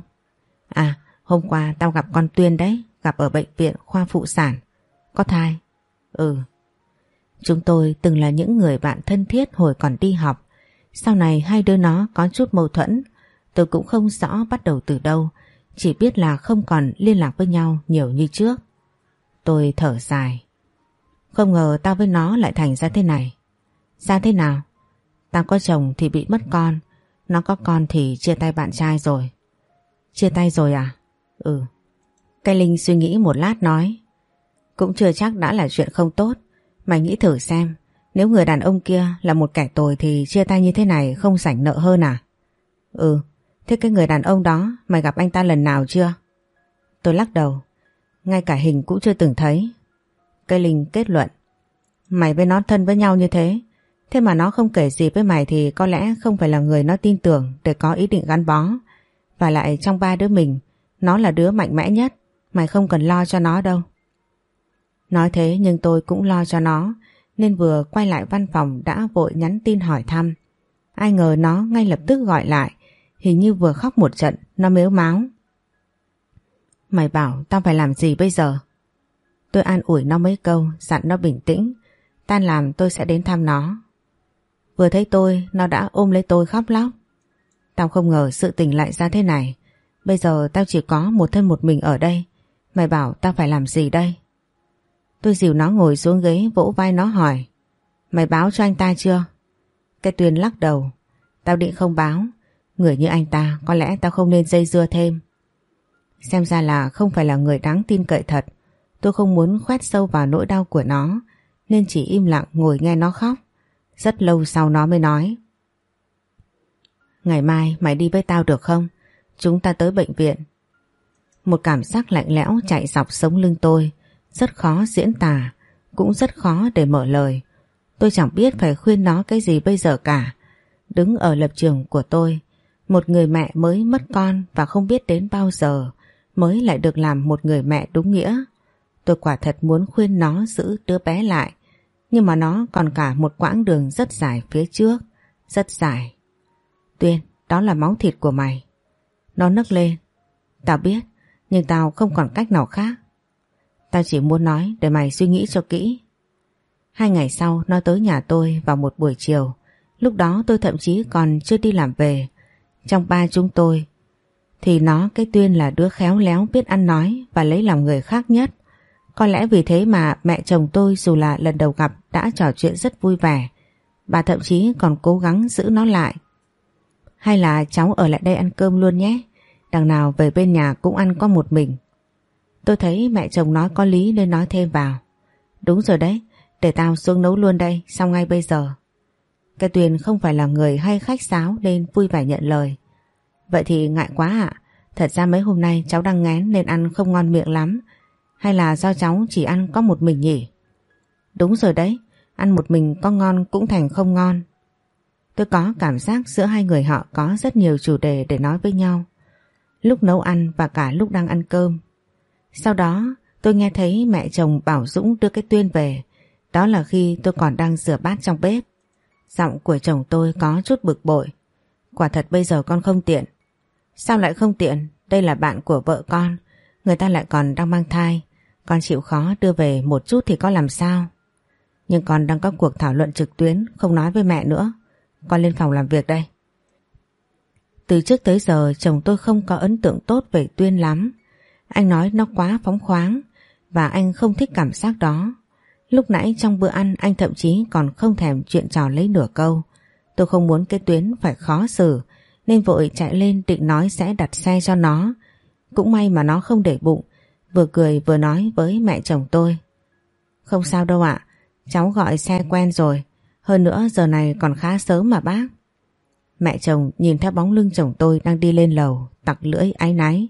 À, hôm qua tao gặp con Tuyên đấy, gặp ở bệnh viện khoa phụ sản. Có thai? Ừ. Chúng tôi từng là những người bạn thân thiết hồi còn đi học. Sau này hai đứa nó có chút mâu thuẫn. Tôi cũng không rõ bắt đầu từ đâu. Chỉ biết là không còn liên lạc với nhau nhiều như trước. Tôi thở dài. Không ngờ tao với nó lại thành ra thế này. Ra thế nào? Tao có chồng thì bị mất con. Nó có con thì chia tay bạn trai rồi. Chia tay rồi à? Ừ. Cây Linh suy nghĩ một lát nói. Cũng chưa chắc đã là chuyện không tốt. Mày nghĩ thử xem. Nếu người đàn ông kia là một kẻ tồi thì chia tay như thế này không sảnh nợ hơn à? Ừ. Thế cái người đàn ông đó mày gặp anh ta lần nào chưa? Tôi lắc đầu. Ngay cả hình cũng chưa từng thấy. Cây Linh kết luận. Mày với nó thân với nhau như thế. Thế mà nó không kể gì với mày thì có lẽ không phải là người nó tin tưởng để có ý định gắn bó. Và lại trong ba đứa mình, nó là đứa mạnh mẽ nhất. Mày không cần lo cho nó đâu. Nói thế nhưng tôi cũng lo cho nó nên vừa quay lại văn phòng đã vội nhắn tin hỏi thăm. Ai ngờ nó ngay lập tức gọi lại hình như vừa khóc một trận nó mếu máu. Mày bảo tao phải làm gì bây giờ? Tôi an ủi nó mấy câu, dặn nó bình tĩnh. Tan làm tôi sẽ đến thăm nó. Vừa thấy tôi, nó đã ôm lấy tôi khóc lóc. Tao không ngờ sự tình lại ra thế này. Bây giờ tao chỉ có một thân một mình ở đây. Mày bảo tao phải làm gì đây? Tôi dìu nó ngồi xuống ghế, vỗ vai nó hỏi. Mày báo cho anh ta chưa? Cái Tuyên lắc đầu. Tao định không báo. Người như anh ta, có lẽ tao không nên dây dưa thêm. Xem ra là không phải là người đáng tin cậy thật. Tôi không muốn khoét sâu vào nỗi đau của nó, nên chỉ im lặng ngồi nghe nó khóc. Rất lâu sau nó mới nói. Ngày mai mày đi với tao được không? Chúng ta tới bệnh viện. Một cảm giác lạnh lẽo chạy dọc sống lưng tôi. Rất khó diễn tả, cũng rất khó để mở lời. Tôi chẳng biết phải khuyên nó cái gì bây giờ cả. Đứng ở lập trường của tôi, một người mẹ mới mất con và không biết đến bao giờ mới lại được làm một người mẹ đúng nghĩa. Tôi quả thật muốn khuyên nó giữ đứa bé lại, nhưng mà nó còn cả một quãng đường rất dài phía trước, rất dài. Tuyên, đó là máu thịt của mày. Nó nấc lên. Tao biết, nhưng tao không còn cách nào khác. Tao chỉ muốn nói để mày suy nghĩ cho kỹ. Hai ngày sau, nó tới nhà tôi vào một buổi chiều. Lúc đó tôi thậm chí còn chưa đi làm về. Trong ba chúng tôi, thì nó cái Tuyên là đứa khéo léo biết ăn nói và lấy lòng người khác nhất. Có lẽ vì thế mà mẹ chồng tôi dù là lần đầu gặp đã trò chuyện rất vui vẻ. Bà thậm chí còn cố gắng giữ nó lại. Hay là cháu ở lại đây ăn cơm luôn nhé. Đằng nào về bên nhà cũng ăn có một mình. Tôi thấy mẹ chồng nói có lý nên nói thêm vào. Đúng rồi đấy, để tao xuống nấu luôn đây, xong ngay bây giờ. Cái Tuyền không phải là người hay khách sáo nên vui vẻ nhận lời. Vậy thì ngại quá ạ. Thật ra mấy hôm nay cháu đang ngén nên ăn không ngon miệng lắm. Hay là do cháu chỉ ăn có một mình nhỉ? Đúng rồi đấy, ăn một mình có ngon cũng thành không ngon. Tôi có cảm giác giữa hai người họ có rất nhiều chủ đề để nói với nhau. Lúc nấu ăn và cả lúc đang ăn cơm. Sau đó tôi nghe thấy mẹ chồng bảo Dũng đưa cái tuyên về. Đó là khi tôi còn đang rửa bát trong bếp. Giọng của chồng tôi có chút bực bội. Quả thật bây giờ con không tiện. Sao lại không tiện? Đây là bạn của vợ con. Người ta lại còn đang mang thai. Con chịu khó đưa về một chút thì có làm sao? Nhưng con đang có cuộc thảo luận trực tuyến, không nói với mẹ nữa. con lên phòng làm việc đây. Từ trước tới giờ chồng tôi không có ấn tượng tốt về Tuyên lắm. Anh nói nó quá phóng khoáng và anh không thích cảm giác đó. Lúc nãy trong bữa ăn anh thậm chí còn không thèm chuyện trò lấy nửa câu. Tôi không muốn cái Tuyến phải khó xử nên vội chạy lên định nói sẽ đặt xe cho nó. Cũng may mà nó không để bụng, vừa cười vừa nói với mẹ chồng tôi. Không sao đâu ạ, cháu gọi xe quen rồi, hơn nữa giờ này còn khá sớm mà bác. Mẹ chồng nhìn theo bóng lưng chồng tôi đang đi lên lầu, tặc lưỡi áy náy.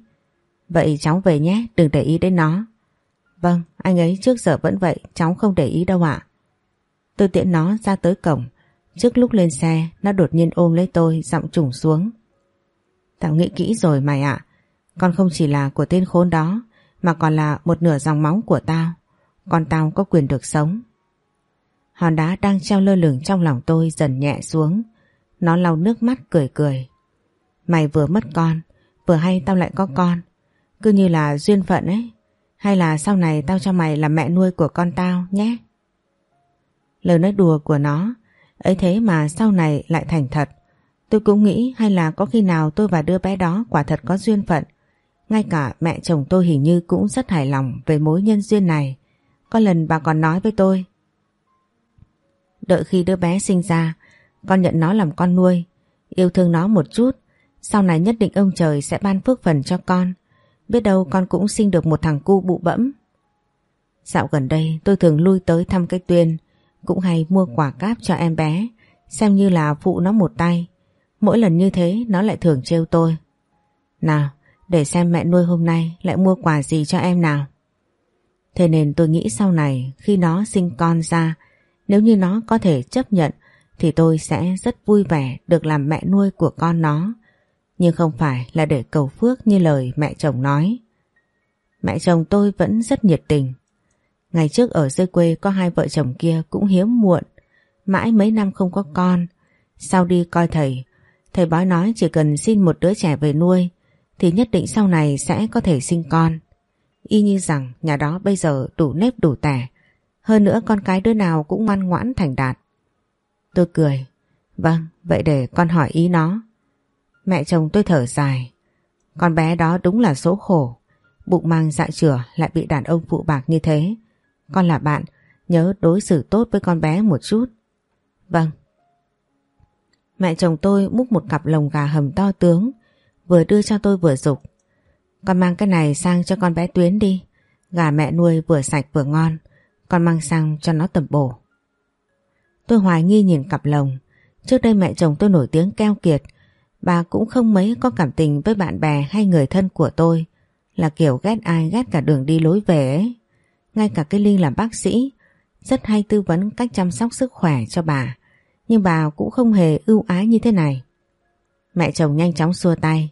Vậy cháu về nhé, đừng để ý đến nó. Vâng, anh ấy trước giờ vẫn vậy, cháu không để ý đâu ạ. Tôi tiện nó ra tới cổng, trước lúc lên xe, nó đột nhiên ôm lấy tôi, giọng trùng xuống. Tao nghĩ kỹ rồi mày ạ, con không chỉ là của tên khốn đó, mà còn là một nửa dòng máu của tao. còn tao có quyền được sống. Hòn đá đang treo lơ lửng trong lòng tôi dần nhẹ xuống, nó lau nước mắt cười cười. Mày vừa mất con, vừa hay tao lại có con. Cứ như là duyên phận ấy. Hay là sau này tao cho mày làm mẹ nuôi của con tao nhé. Lời nói đùa của nó, ấy thế mà sau này lại thành thật. Tôi cũng nghĩ hay là có khi nào tôi và đứa bé đó quả thật có duyên phận. Ngay cả mẹ chồng tôi hình như cũng rất hài lòng về mối nhân duyên này. Có lần bà còn nói với tôi. Đợi khi đứa bé sinh ra, con nhận nó làm con nuôi, yêu thương nó một chút, sau này nhất định ông trời sẽ ban phước phần cho con. Biết đâu con cũng sinh được một thằng cu bụ bẫm. Dạo gần đây tôi thường lui tới thăm cái tuyên, cũng hay mua quả cáp cho em bé, xem như là phụ nó một tay. Mỗi lần như thế nó lại thường trêu tôi. Nào, để xem mẹ nuôi hôm nay lại mua quà gì cho em nào. Thế nên tôi nghĩ sau này khi nó sinh con ra, nếu như nó có thể chấp nhận thì tôi sẽ rất vui vẻ được làm mẹ nuôi của con nó. Nhưng không phải là để cầu phước như lời mẹ chồng nói. Mẹ chồng tôi vẫn rất nhiệt tình. Ngày trước ở dưới quê có hai vợ chồng kia cũng hiếm muộn. Mãi mấy năm không có con. Sau đi coi thầy, thầy bói nói chỉ cần xin một đứa trẻ về nuôi thì nhất định sau này sẽ có thể sinh con. Y như rằng nhà đó bây giờ đủ nếp đủ tẻ. Hơn nữa con cái đứa nào cũng ngoan ngoãn thành đạt. Tôi cười. Vâng, vậy để con hỏi ý nó. Mẹ chồng tôi thở dài. Con bé đó đúng là số khổ. Bụng mang dạ chửa lại bị đàn ông phụ bạc như thế. Con là bạn, nhớ đối xử tốt với con bé một chút. Vâng. Mẹ chồng tôi múc một cặp lồng gà hầm to tướng, vừa đưa cho tôi vừa dục. Con mang cái này sang cho con bé Tuyến đi. Gà mẹ nuôi vừa sạch vừa ngon, con mang sang cho nó tầm bổ. Tôi hoài nghi nhìn cặp lồng. Trước đây mẹ chồng tôi nổi tiếng keo kiệt. Bà cũng không mấy có cảm tình với bạn bè hay người thân của tôi. Là kiểu ghét ai ghét cả đường đi lối về ấy. Ngay cả cái Linh làm bác sĩ. Rất hay tư vấn cách chăm sóc sức khỏe cho bà. Nhưng bà cũng không hề ưu ái như thế này. Mẹ chồng nhanh chóng xua tay.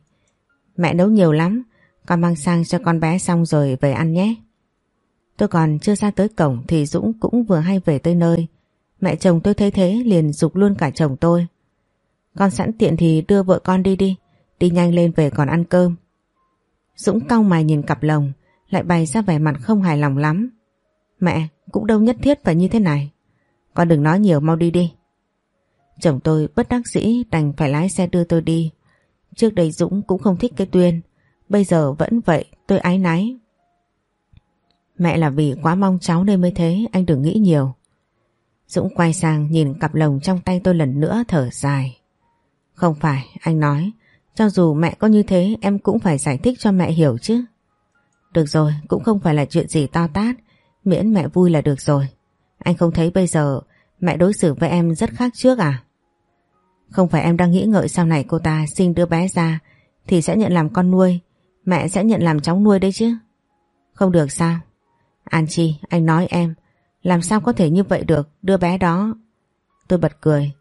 Mẹ nấu nhiều lắm. Con mang sang cho con bé xong rồi về ăn nhé. Tôi còn chưa ra tới cổng thì Dũng cũng vừa hay về tới nơi. Mẹ chồng tôi thấy thế liền dục luôn cả chồng tôi. Con sẵn tiện thì đưa vợ con đi đi, đi nhanh lên về còn ăn cơm. Dũng cau mày nhìn cặp lồng, lại bày ra vẻ mặt không hài lòng lắm. Mẹ, cũng đâu nhất thiết phải như thế này. Con đừng nói nhiều mau đi đi. Chồng tôi bất đắc dĩ đành phải lái xe đưa tôi đi. Trước đây Dũng cũng không thích cái tuyên, bây giờ vẫn vậy tôi ái náy. Mẹ là vì quá mong cháu nên mới thế, anh đừng nghĩ nhiều. Dũng quay sang nhìn cặp lồng trong tay tôi lần nữa thở dài. Không phải, anh nói, cho dù mẹ có như thế em cũng phải giải thích cho mẹ hiểu chứ. Được rồi, cũng không phải là chuyện gì to tát, miễn mẹ vui là được rồi. Anh không thấy bây giờ mẹ đối xử với em rất khác trước à? Không phải em đang nghĩ ngợi sau này cô ta sinh đứa bé ra thì sẽ nhận làm con nuôi, mẹ sẽ nhận làm cháu nuôi đấy chứ. Không được sao? An Chi, anh nói em, làm sao có thể như vậy được Đứa bé đó Tôi bật cười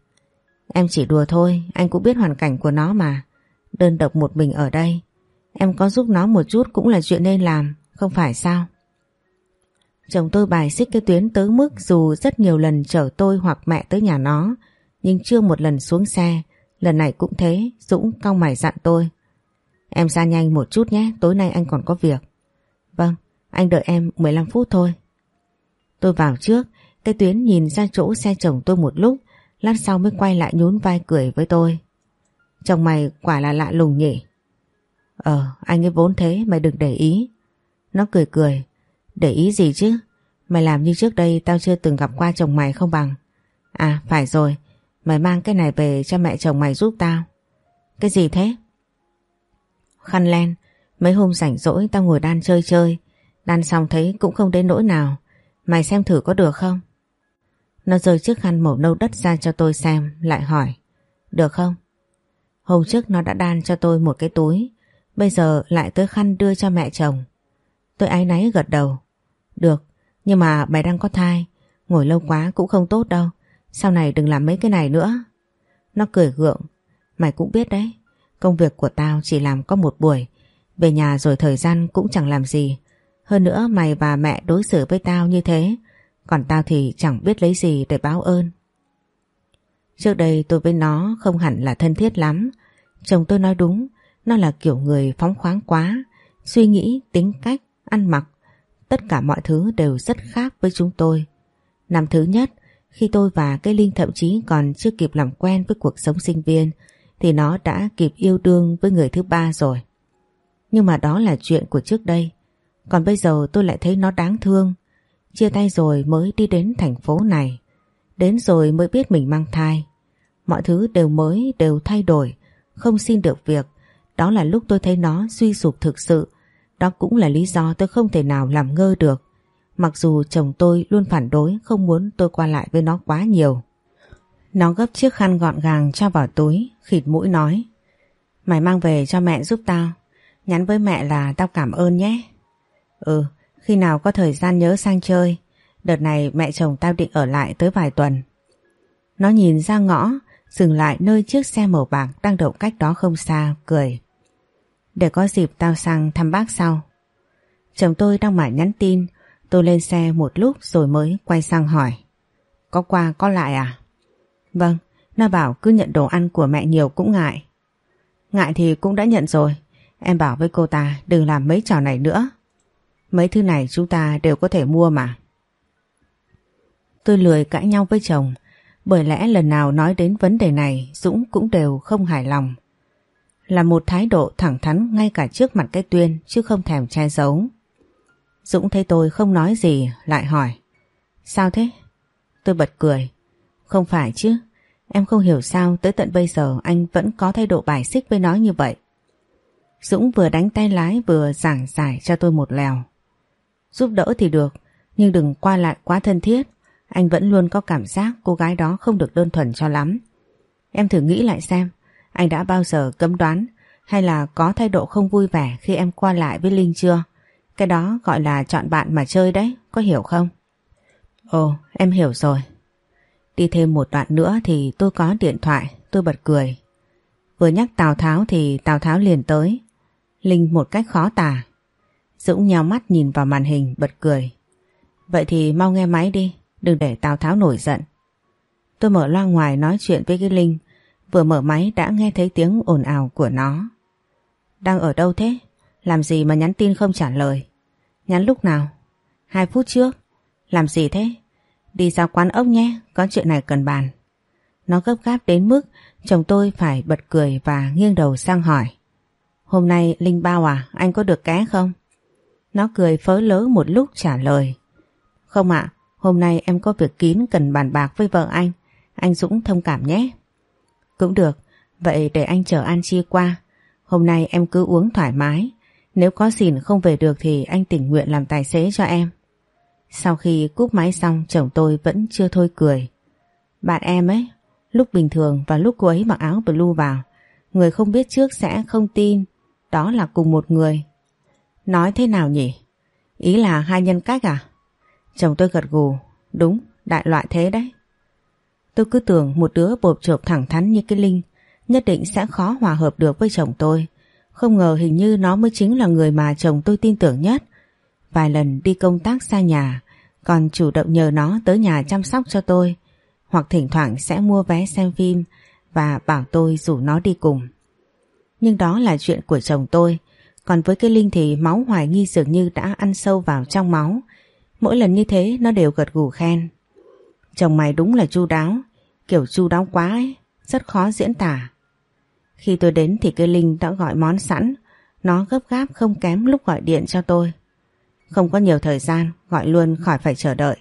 Em chỉ đùa thôi Anh cũng biết hoàn cảnh của nó mà. Đơn độc một mình ở đây Em có giúp nó một chút cũng là chuyện nên làm Không phải sao? Chồng tôi bài xích cái tuyến tới mức Dù rất nhiều lần chở tôi hoặc mẹ tới nhà nó Nhưng chưa một lần xuống xe. Lần này cũng thế Dũng cong mày dặn tôi. Em ra nhanh một chút nhé Tối nay anh còn có việc. Vâng anh đợi em 15 phút thôi. Tôi vào trước, cái tuyến nhìn ra chỗ xe chồng tôi một lúc, Lát sau mới quay lại nhún vai cười với tôi. Chồng mày quả là lạ lùng nhỉ? Ờ, anh ấy vốn thế mày đừng để ý. Nó cười cười. Để ý gì chứ? Mày làm như trước đây tao chưa từng gặp qua chồng mày không bằng. À phải rồi, mày mang cái này về cho mẹ chồng mày giúp tao. Cái gì thế? Khăn len, mấy hôm rảnh rỗi tao ngồi đan chơi chơi. Đan xong thấy cũng không đến nỗi nào. Mày xem thử có được không? Nó rơi chiếc khăn màu nâu đất ra cho tôi xem, lại hỏi. Được không? Hôm trước nó đã đan cho tôi một cái túi, bây giờ lại tới khăn đưa cho mẹ chồng. Tôi ái náy gật đầu. Được, nhưng mà mày đang có thai, ngồi lâu quá cũng không tốt đâu. Sau này đừng làm mấy cái này nữa. Nó cười gượng. Mày cũng biết đấy, công việc của tao chỉ làm có một buổi. Về nhà rồi thời gian cũng chẳng làm gì. Hơn nữa mày và mẹ đối xử với tao như thế, còn tao thì chẳng biết lấy gì để báo ơn. Trước đây tôi với nó không hẳn là thân thiết lắm. Chồng tôi nói đúng, nó là kiểu người phóng khoáng quá, suy nghĩ, tính cách, ăn mặc. Tất cả mọi thứ đều rất khác với chúng tôi. Năm thứ nhất, khi tôi và cây Linh thậm chí còn chưa kịp làm quen với cuộc sống sinh viên, thì nó đã kịp yêu đương với người thứ ba rồi. Nhưng mà đó là chuyện của trước đây. Còn bây giờ tôi lại thấy nó đáng thương. Chia tay rồi mới đi đến thành phố này. Đến rồi mới biết mình mang thai. Mọi thứ đều mới, đều thay đổi. Không xin được việc. Đó là lúc tôi thấy nó suy sụp thực sự. Đó cũng là lý do tôi không thể nào làm ngơ được. Mặc dù chồng tôi luôn phản đối không muốn tôi qua lại với nó quá nhiều. Nó gấp chiếc khăn gọn gàng cho vào túi, khịt mũi nói. Mày mang về cho mẹ giúp tao. Nhắn với mẹ là tao cảm ơn nhé. Ừ, khi nào có thời gian nhớ sang chơi. Đợt này mẹ chồng tao định ở lại tới vài tuần. Nó nhìn ra ngõ, dừng lại nơi chiếc xe màu bạc đang đậu cách đó không xa, cười. Để có dịp tao sang thăm bác sau. Chồng tôi đang mải nhắn tin, tôi lên xe một lúc rồi mới quay sang hỏi. Có qua có lại à? Vâng, nó bảo cứ nhận đồ ăn của mẹ nhiều cũng ngại. Ngại thì cũng đã nhận rồi, em bảo với cô ta đừng làm mấy trò này nữa. Mấy thứ này chúng ta đều có thể mua mà. Tôi lười cãi nhau với chồng, bởi lẽ lần nào nói đến vấn đề này Dũng cũng đều không hài lòng. Là một thái độ thẳng thắn ngay cả trước mặt cái tuyên chứ không thèm che giấu. Dũng thấy tôi không nói gì lại hỏi Sao thế? Tôi bật cười Không phải chứ Em không hiểu sao tới tận bây giờ anh vẫn có thái độ bài xích với nó như vậy. Dũng vừa đánh tay lái vừa giảng giải cho tôi một lèo. Giúp đỡ thì được, nhưng đừng qua lại quá thân thiết. Anh vẫn luôn có cảm giác cô gái đó không được đơn thuần cho lắm. Em thử nghĩ lại xem, anh đã bao giờ cấm đoán hay là có thái độ không vui vẻ khi em qua lại với Linh chưa? Cái đó gọi là chọn bạn mà chơi đấy, có hiểu không? Ồ, em hiểu rồi. Đi thêm một đoạn nữa thì tôi có điện thoại, tôi bật cười. Vừa nhắc Tào Tháo thì Tào Tháo liền tới. Linh một cách khó tả. Dũng nhào mắt nhìn vào màn hình bật cười. Vậy thì mau nghe máy đi, đừng để Tào Tháo nổi giận. Tôi mở loa ngoài nói chuyện với cái Linh, vừa mở máy đã nghe thấy tiếng ồn ào của nó. Đang ở đâu thế? Làm gì mà nhắn tin không trả lời? Nhắn lúc nào? Hai phút trước. Làm gì thế? Đi ra quán ốc nhé, có chuyện này cần bàn. Nó gấp gáp đến mức chồng tôi phải bật cười và nghiêng đầu sang hỏi. Hôm nay Linh bao à, anh có được ké không? Nó cười phớ lớ một lúc trả lời. Không ạ, hôm nay em có việc kín cần bàn bạc với vợ anh. Anh Dũng thông cảm nhé. Cũng được, vậy để anh chờ An Chi qua. Hôm nay em cứ uống thoải mái. Nếu có xỉn không về được thì anh tình nguyện làm tài xế cho em. Sau khi cúp máy xong chồng tôi vẫn chưa thôi cười. Bạn em ấy, lúc bình thường và lúc cô ấy mặc áo blue vào, người không biết trước sẽ không tin đó là cùng một người. Nói thế nào nhỉ? Ý là hai nhân cách à? Chồng tôi gật gù, đúng, đại loại thế đấy. Tôi cứ tưởng một đứa bộp chộp thẳng thắn như cái Linh nhất định sẽ khó hòa hợp được với chồng tôi. Không ngờ hình như nó mới chính là người mà chồng tôi tin tưởng nhất. Vài lần đi công tác xa nhà, còn chủ động nhờ nó tới nhà chăm sóc cho tôi, hoặc thỉnh thoảng sẽ mua vé xem phim và bảo tôi rủ nó đi cùng. Nhưng đó là chuyện của chồng tôi, còn với cái Linh thì máu hoài nghi dường như đã ăn sâu vào trong máu. Mỗi lần như thế nó đều gật gù khen. Chồng mày đúng là chu đáo, kiểu chu đáo quá ấy, rất khó diễn tả. Khi tôi đến thì cây Linh đã gọi món sẵn, nó gấp gáp không kém lúc gọi điện cho tôi. Không có nhiều thời gian, gọi luôn khỏi phải chờ đợi.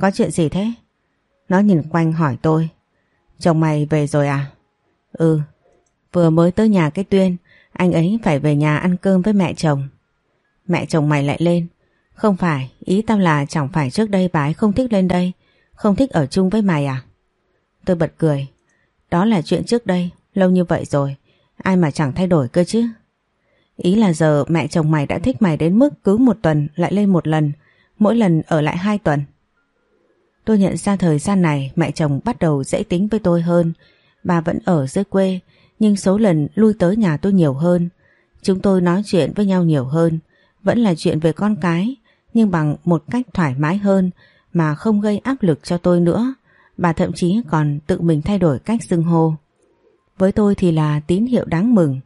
Có chuyện gì thế? Nó nhìn quanh hỏi tôi. Chồng mày về rồi à? Ừ, vừa mới tới nhà cái tuyên, anh ấy phải về nhà ăn cơm với mẹ chồng. Mẹ chồng mày lại lên. Không phải, ý tao là chẳng phải trước đây bà ấy không thích lên đây, không thích ở chung với mày à? Tôi bật cười. Đó là chuyện trước đây, lâu như vậy rồi, ai mà chẳng thay đổi cơ chứ. Ý là giờ mẹ chồng mày đã thích mày đến mức cứ một tuần lại lên một lần, mỗi lần ở lại hai tuần. Tôi nhận ra thời gian này mẹ chồng bắt đầu dễ tính với tôi hơn. Bà vẫn ở dưới quê, nhưng số lần lui tới nhà tôi nhiều hơn. Chúng tôi nói chuyện với nhau nhiều hơn. Vẫn là chuyện về con cái, nhưng bằng một cách thoải mái hơn mà không gây áp lực cho tôi nữa. Bà thậm chí còn tự mình thay đổi cách xưng hô. Với tôi thì là tín hiệu đáng mừng.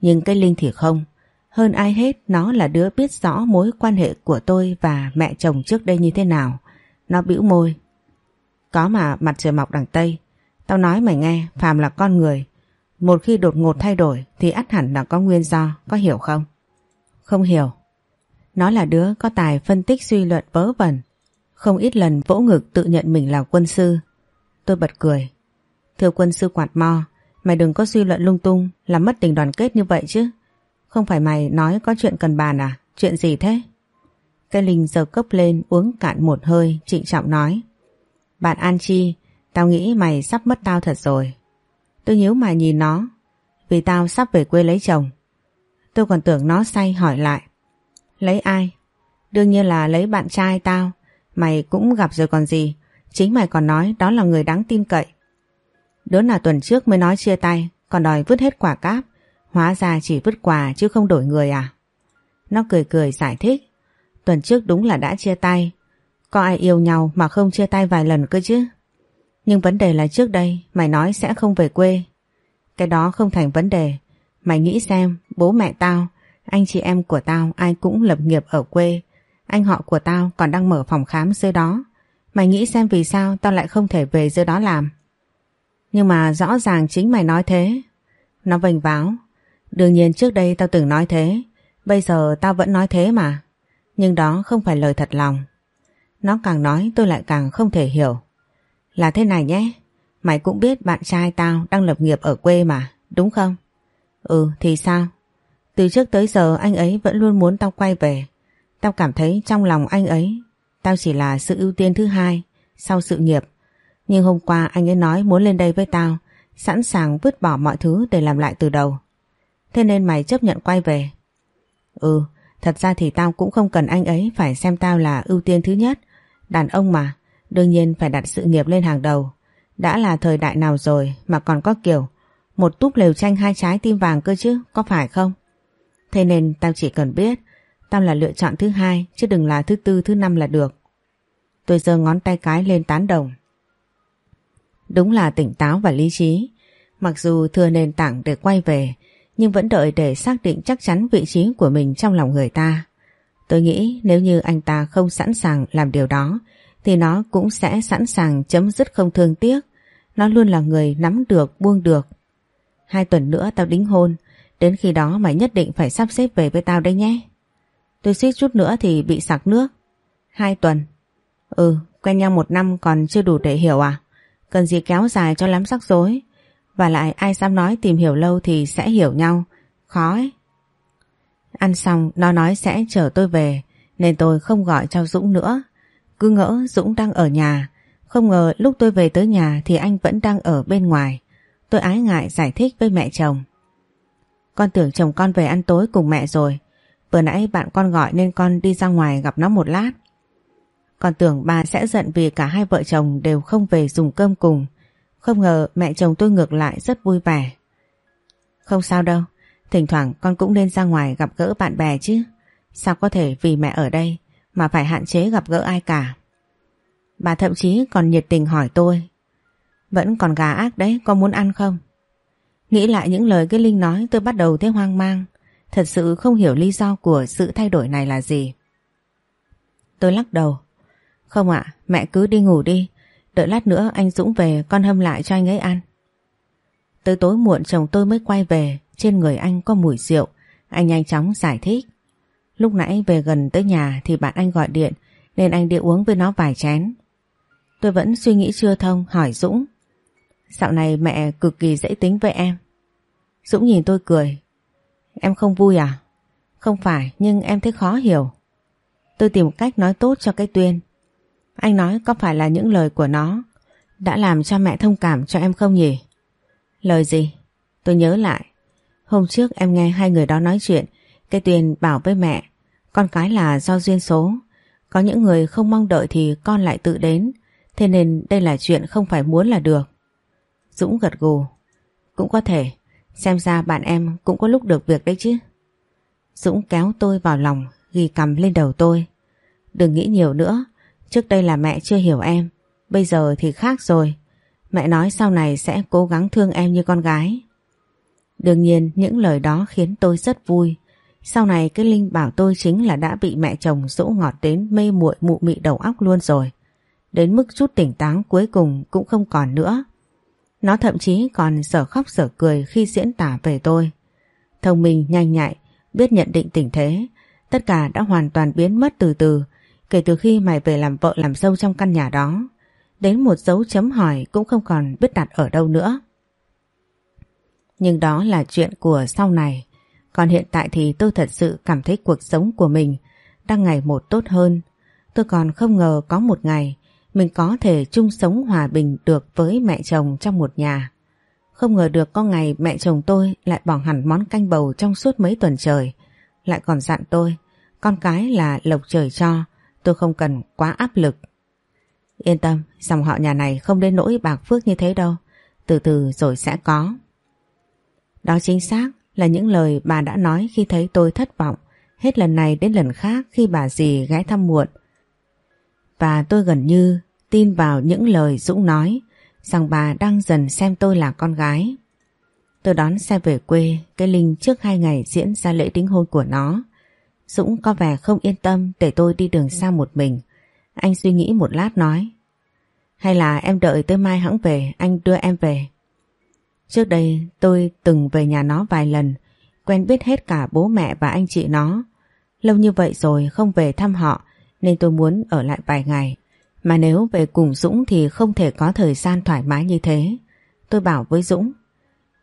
Nhưng cái Linh thì không. Hơn ai hết nó là đứa biết rõ mối quan hệ của tôi và mẹ chồng trước đây như thế nào. Nó bĩu môi. Có mà mặt trời mọc đằng Tây. Tao nói mày nghe, phàm là con người. Một khi đột ngột thay đổi thì ắt hẳn là có nguyên do, có hiểu không? Không hiểu. Nó là đứa có tài phân tích suy luận vớ vẩn. Không ít lần vỗ ngực tự nhận mình là quân sư. Tôi bật cười. Thưa quân sư quạt mo, mày đừng có suy luận lung tung, làm mất tình đoàn kết như vậy chứ. Không phải mày nói có chuyện cần bàn à? Chuyện gì thế? Cây Linh giờ cốc lên uống cạn một hơi trịnh trọng nói. Bạn An Chi, tao nghĩ mày sắp mất tao thật rồi. Tôi nhíu mày nhìn nó, vì tao sắp về quê lấy chồng. Tôi còn tưởng nó say hỏi lại. Lấy ai? Đương nhiên là lấy bạn trai tao, mày cũng gặp rồi còn gì. Chính mày còn nói đó là người đáng tin cậy. Đứa nào tuần trước mới nói chia tay, còn đòi vứt hết quả cáp. Hóa ra chỉ vứt quà chứ không đổi người à? Nó cười cười giải thích. Tuần trước đúng là đã chia tay. Có ai yêu nhau mà không chia tay vài lần cơ chứ? Nhưng vấn đề là trước đây mày nói sẽ không về quê. Cái đó không thành vấn đề. Mày nghĩ xem, bố mẹ tao, anh chị em của tao ai cũng lập nghiệp ở quê. Anh họ của tao còn đang mở phòng khám dưới đó. Mày nghĩ xem vì sao tao lại không thể về dưới đó làm. Nhưng mà rõ ràng chính mày nói thế. Nó vênh váo. Đương nhiên trước đây tao từng nói thế. Bây giờ tao vẫn nói thế mà. Nhưng đó không phải lời thật lòng. Nó càng nói tôi lại càng không thể hiểu. Là thế này nhé. Mày cũng biết bạn trai tao đang lập nghiệp ở quê mà, đúng không? Ừ, thì sao? Từ trước tới giờ anh ấy vẫn luôn muốn tao quay về. Tao cảm thấy trong lòng anh ấy, tao chỉ là sự ưu tiên thứ hai sau sự nghiệp. Nhưng hôm qua anh ấy nói muốn lên đây với tao, sẵn sàng vứt bỏ mọi thứ để làm lại từ đầu. Thế nên mày chấp nhận quay về. Ừ, Thật ra thì tao cũng không cần anh ấy phải xem tao là ưu tiên thứ nhất. Đàn ông mà, đương nhiên phải đặt sự nghiệp lên hàng đầu. Đã là thời đại nào rồi mà còn có kiểu một túp lều tranh hai trái tim vàng cơ chứ, có phải không? Thế nên tao chỉ cần biết tao là lựa chọn thứ hai chứ đừng là thứ tư thứ năm là được. Tôi giơ ngón tay cái lên tán đồng. Đúng là tỉnh táo và lý trí. Mặc dù thừa nền tảng để quay về nhưng vẫn đợi để xác định chắc chắn vị trí của mình trong lòng người ta. Tôi nghĩ nếu như anh ta không sẵn sàng làm điều đó thì nó cũng sẽ sẵn sàng chấm dứt không thương tiếc. Nó luôn là người nắm được, buông được. Hai tuần nữa tao đính hôn, đến khi đó mày nhất định phải sắp xếp về với tao đây nhé. Tôi suýt chút nữa thì bị sặc nước. Hai tuần. Ừ, quen nhau một năm còn chưa đủ để hiểu à? Cần gì kéo dài cho lắm rắc rối. Và lại ai dám nói tìm hiểu lâu thì sẽ hiểu nhau. Khó ấy. Ăn xong nó nói sẽ chở tôi về nên tôi không gọi cho Dũng nữa. Cứ ngỡ Dũng đang ở nhà. Không ngờ lúc tôi về tới nhà thì anh vẫn đang ở bên ngoài. Tôi ái ngại giải thích với mẹ chồng. Con tưởng chồng con về ăn tối cùng mẹ rồi. Vừa nãy bạn con gọi nên con đi ra ngoài gặp nó một lát. Con tưởng bà sẽ giận vì cả hai vợ chồng đều không về dùng cơm cùng. Không ngờ mẹ chồng tôi ngược lại rất vui vẻ. Không sao đâu, thỉnh thoảng con cũng nên ra ngoài gặp gỡ bạn bè chứ. Sao có thể vì mẹ ở đây mà phải hạn chế gặp gỡ ai cả. Bà thậm chí còn nhiệt tình hỏi tôi. Vẫn còn gà ác đấy, có muốn ăn không? Nghĩ lại những lời cái Linh nói tôi bắt đầu thấy hoang mang. Thật sự không hiểu lý do của sự thay đổi này là gì. Tôi lắc đầu. Không ạ, mẹ cứ đi ngủ đi. Đợi lát nữa anh Dũng về con hâm lại cho anh ấy ăn. Tới tối muộn chồng tôi mới quay về, trên người anh có mùi rượu. Anh nhanh chóng giải thích. Lúc nãy về gần tới nhà thì bạn anh gọi điện, nên anh đi uống với nó vài chén. Tôi vẫn suy nghĩ chưa thông, hỏi Dũng. Dạo này mẹ cực kỳ dễ tính với em. Dũng nhìn tôi cười. Em không vui à? Không phải, nhưng em thấy khó hiểu. Tôi tìm cách nói tốt cho cái tuyên. Anh nói có phải là những lời của nó đã làm cho mẹ thông cảm cho em không nhỉ? Lời gì? Tôi nhớ lại. Hôm trước em nghe hai người đó nói chuyện, cái Tuyền bảo với mẹ con cái là do duyên số. Có những người không mong đợi thì con lại tự đến. Thế nên đây là chuyện không phải muốn là được. Dũng gật gù. Cũng có thể. Xem ra bạn em cũng có lúc được việc đấy chứ. Dũng kéo tôi vào lòng, Ghi cầm lên đầu tôi. Đừng nghĩ nhiều nữa. Trước đây là mẹ chưa hiểu em. Bây giờ thì khác rồi. Mẹ nói sau này sẽ cố gắng thương em như con gái. Đương nhiên, những lời đó khiến tôi rất vui. Sau này cái Linh bảo tôi chính là đã bị mẹ chồng dỗ ngọt đến mê muội mụ mị đầu óc luôn rồi. Đến mức chút tỉnh táo cuối cùng cũng không còn nữa. Nó thậm chí còn sở khóc sở cười khi diễn tả về tôi. Thông minh nhanh nhạy, biết nhận định tình thế, tất cả đã hoàn toàn biến mất từ từ kể từ khi mày về làm vợ làm dâu trong căn nhà đó. Đến một dấu chấm hỏi cũng không còn biết đặt ở đâu nữa. Nhưng đó là chuyện của sau này. Còn hiện tại thì tôi thật sự cảm thấy cuộc sống của mình đang ngày một tốt hơn. Tôi còn không ngờ có một ngày mình có thể chung sống hòa bình được với mẹ chồng trong một nhà. Không ngờ được có ngày mẹ chồng tôi lại bỏ hẳn món canh bầu trong suốt mấy tuần trời. Lại còn dặn tôi, con cái là lộc trời cho, tôi không cần quá áp lực. Yên tâm, dòng họ nhà này không đến nỗi bạc phước như thế đâu. Từ từ rồi sẽ có. Đó chính xác là những lời bà đã nói khi thấy tôi thất vọng hết lần này đến lần khác khi bà dì ghé thăm muộn. Và tôi gần như tin vào những lời Dũng nói rằng bà đang dần xem tôi là con gái. Tôi đón xe về quê, cái Linh trước hai ngày diễn ra lễ đính hôn của nó. Dũng có vẻ không yên tâm để tôi đi đường xa một mình. Anh suy nghĩ một lát nói. Hay là em đợi tới mai hãng về, anh đưa em về. Trước đây tôi từng về nhà nó vài lần, quen biết hết cả bố mẹ và anh chị nó. Lâu như vậy rồi không về thăm họ nên tôi muốn ở lại vài ngày. Mà nếu về cùng Dũng thì không thể có thời gian thoải mái như thế. Tôi bảo với Dũng,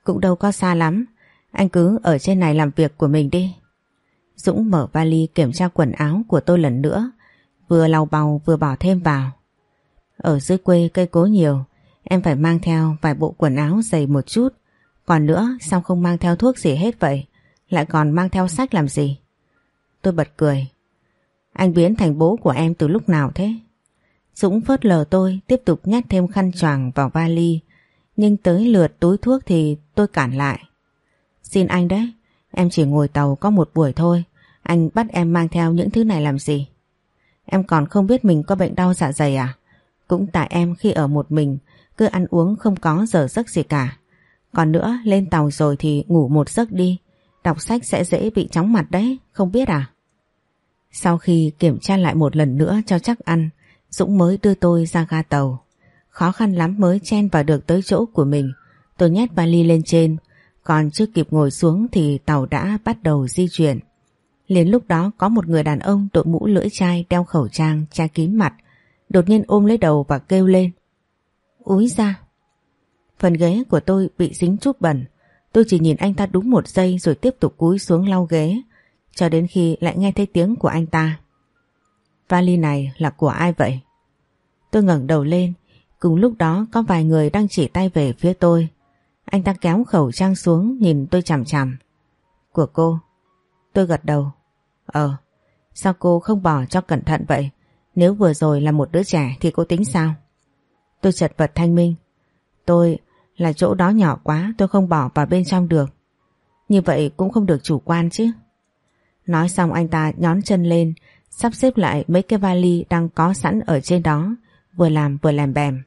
cũng đâu có xa lắm, anh cứ ở trên này làm việc của mình đi. Dũng mở vali kiểm tra quần áo của tôi lần nữa, vừa lau bầu vừa bỏ thêm vào. Ở dưới quê cây cố nhiều, Em phải mang theo vài bộ quần áo dày một chút. Còn nữa sao không mang theo thuốc gì hết vậy? Lại còn mang theo sách làm gì? Tôi bật cười. Anh biến thành bố của em từ lúc nào thế? Dũng phớt lờ tôi tiếp tục nhét thêm khăn choàng vào vali. Nhưng tới lượt túi thuốc thì tôi cản lại. Xin anh đấy, em chỉ ngồi tàu có một buổi thôi. Anh bắt em mang theo những thứ này làm gì? Em còn không biết mình có bệnh đau dạ dày à? Cũng tại em khi ở một mình cứ ăn uống không có giờ giấc gì cả. Còn nữa lên tàu rồi thì ngủ một giấc đi, đọc sách sẽ dễ bị chóng mặt đấy, không biết à? Sau khi kiểm tra lại một lần nữa cho chắc ăn, Dũng mới đưa tôi ra ga tàu. Khó khăn lắm mới chen vào được tới chỗ của mình. Tôi nhét vali lên trên, còn chưa kịp ngồi xuống thì tàu đã bắt đầu di chuyển. Liền lúc đó có một người đàn ông đội mũ lưỡi chai đeo khẩu trang che kín mặt, đột nhiên ôm lấy đầu và kêu lên úi ra. Phần ghế của tôi bị dính chút bẩn. Tôi chỉ nhìn anh ta đúng một giây rồi tiếp tục cúi xuống lau ghế cho đến khi lại nghe thấy tiếng của anh ta. Vali này là của ai vậy? Tôi ngẩng đầu lên, cùng lúc đó có vài người đang chỉ tay về phía tôi. Anh ta kéo khẩu trang xuống nhìn tôi chằm chằm. Của cô. Tôi gật đầu. Ờ, sao cô không bỏ cho cẩn thận vậy? Nếu vừa rồi là một đứa trẻ thì cô tính sao? Tôi chật vật thanh minh. Tôi là chỗ đó nhỏ quá tôi không bỏ vào bên trong được. Như vậy cũng không được chủ quan chứ. Nói xong anh ta nhón chân lên, sắp xếp lại mấy cái vali đang có sẵn ở trên đó, vừa làm vừa làm bèm.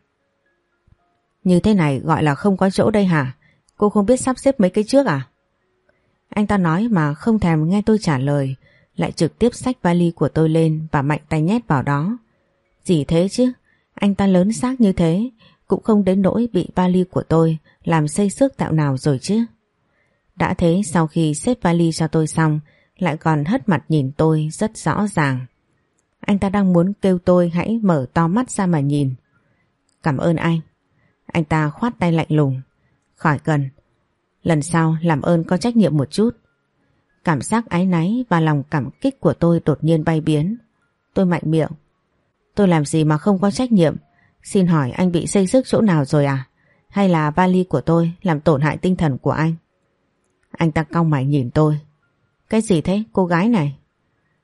Như thế này gọi là không có chỗ đây hả? Cô không biết sắp xếp mấy cái trước à? Anh ta nói mà không thèm nghe tôi trả lời, lại trực tiếp xách vali của tôi lên và mạnh tay nhét vào đó. Gì thế chứ? Anh ta lớn xác như thế, cũng không đến nỗi bị vali của tôi làm xây xước tạo nào rồi chứ. Đã thế, sau khi xếp vali cho tôi xong, lại còn hất mặt nhìn tôi rất rõ ràng. Anh ta đang muốn kêu tôi hãy mở to mắt ra mà nhìn. Cảm ơn anh. Anh ta khoát tay lạnh lùng. Khỏi cần. Lần sau làm ơn có trách nhiệm một chút. Cảm giác ái náy và lòng cảm kích của tôi đột nhiên bay biến. Tôi mạnh miệng. Tôi làm gì mà không có trách nhiệm? Xin hỏi anh bị xây sức chỗ nào rồi à? Hay là vali của tôi làm tổn hại tinh thần của anh? Anh ta cong mày nhìn tôi. Cái gì thế, cô gái này?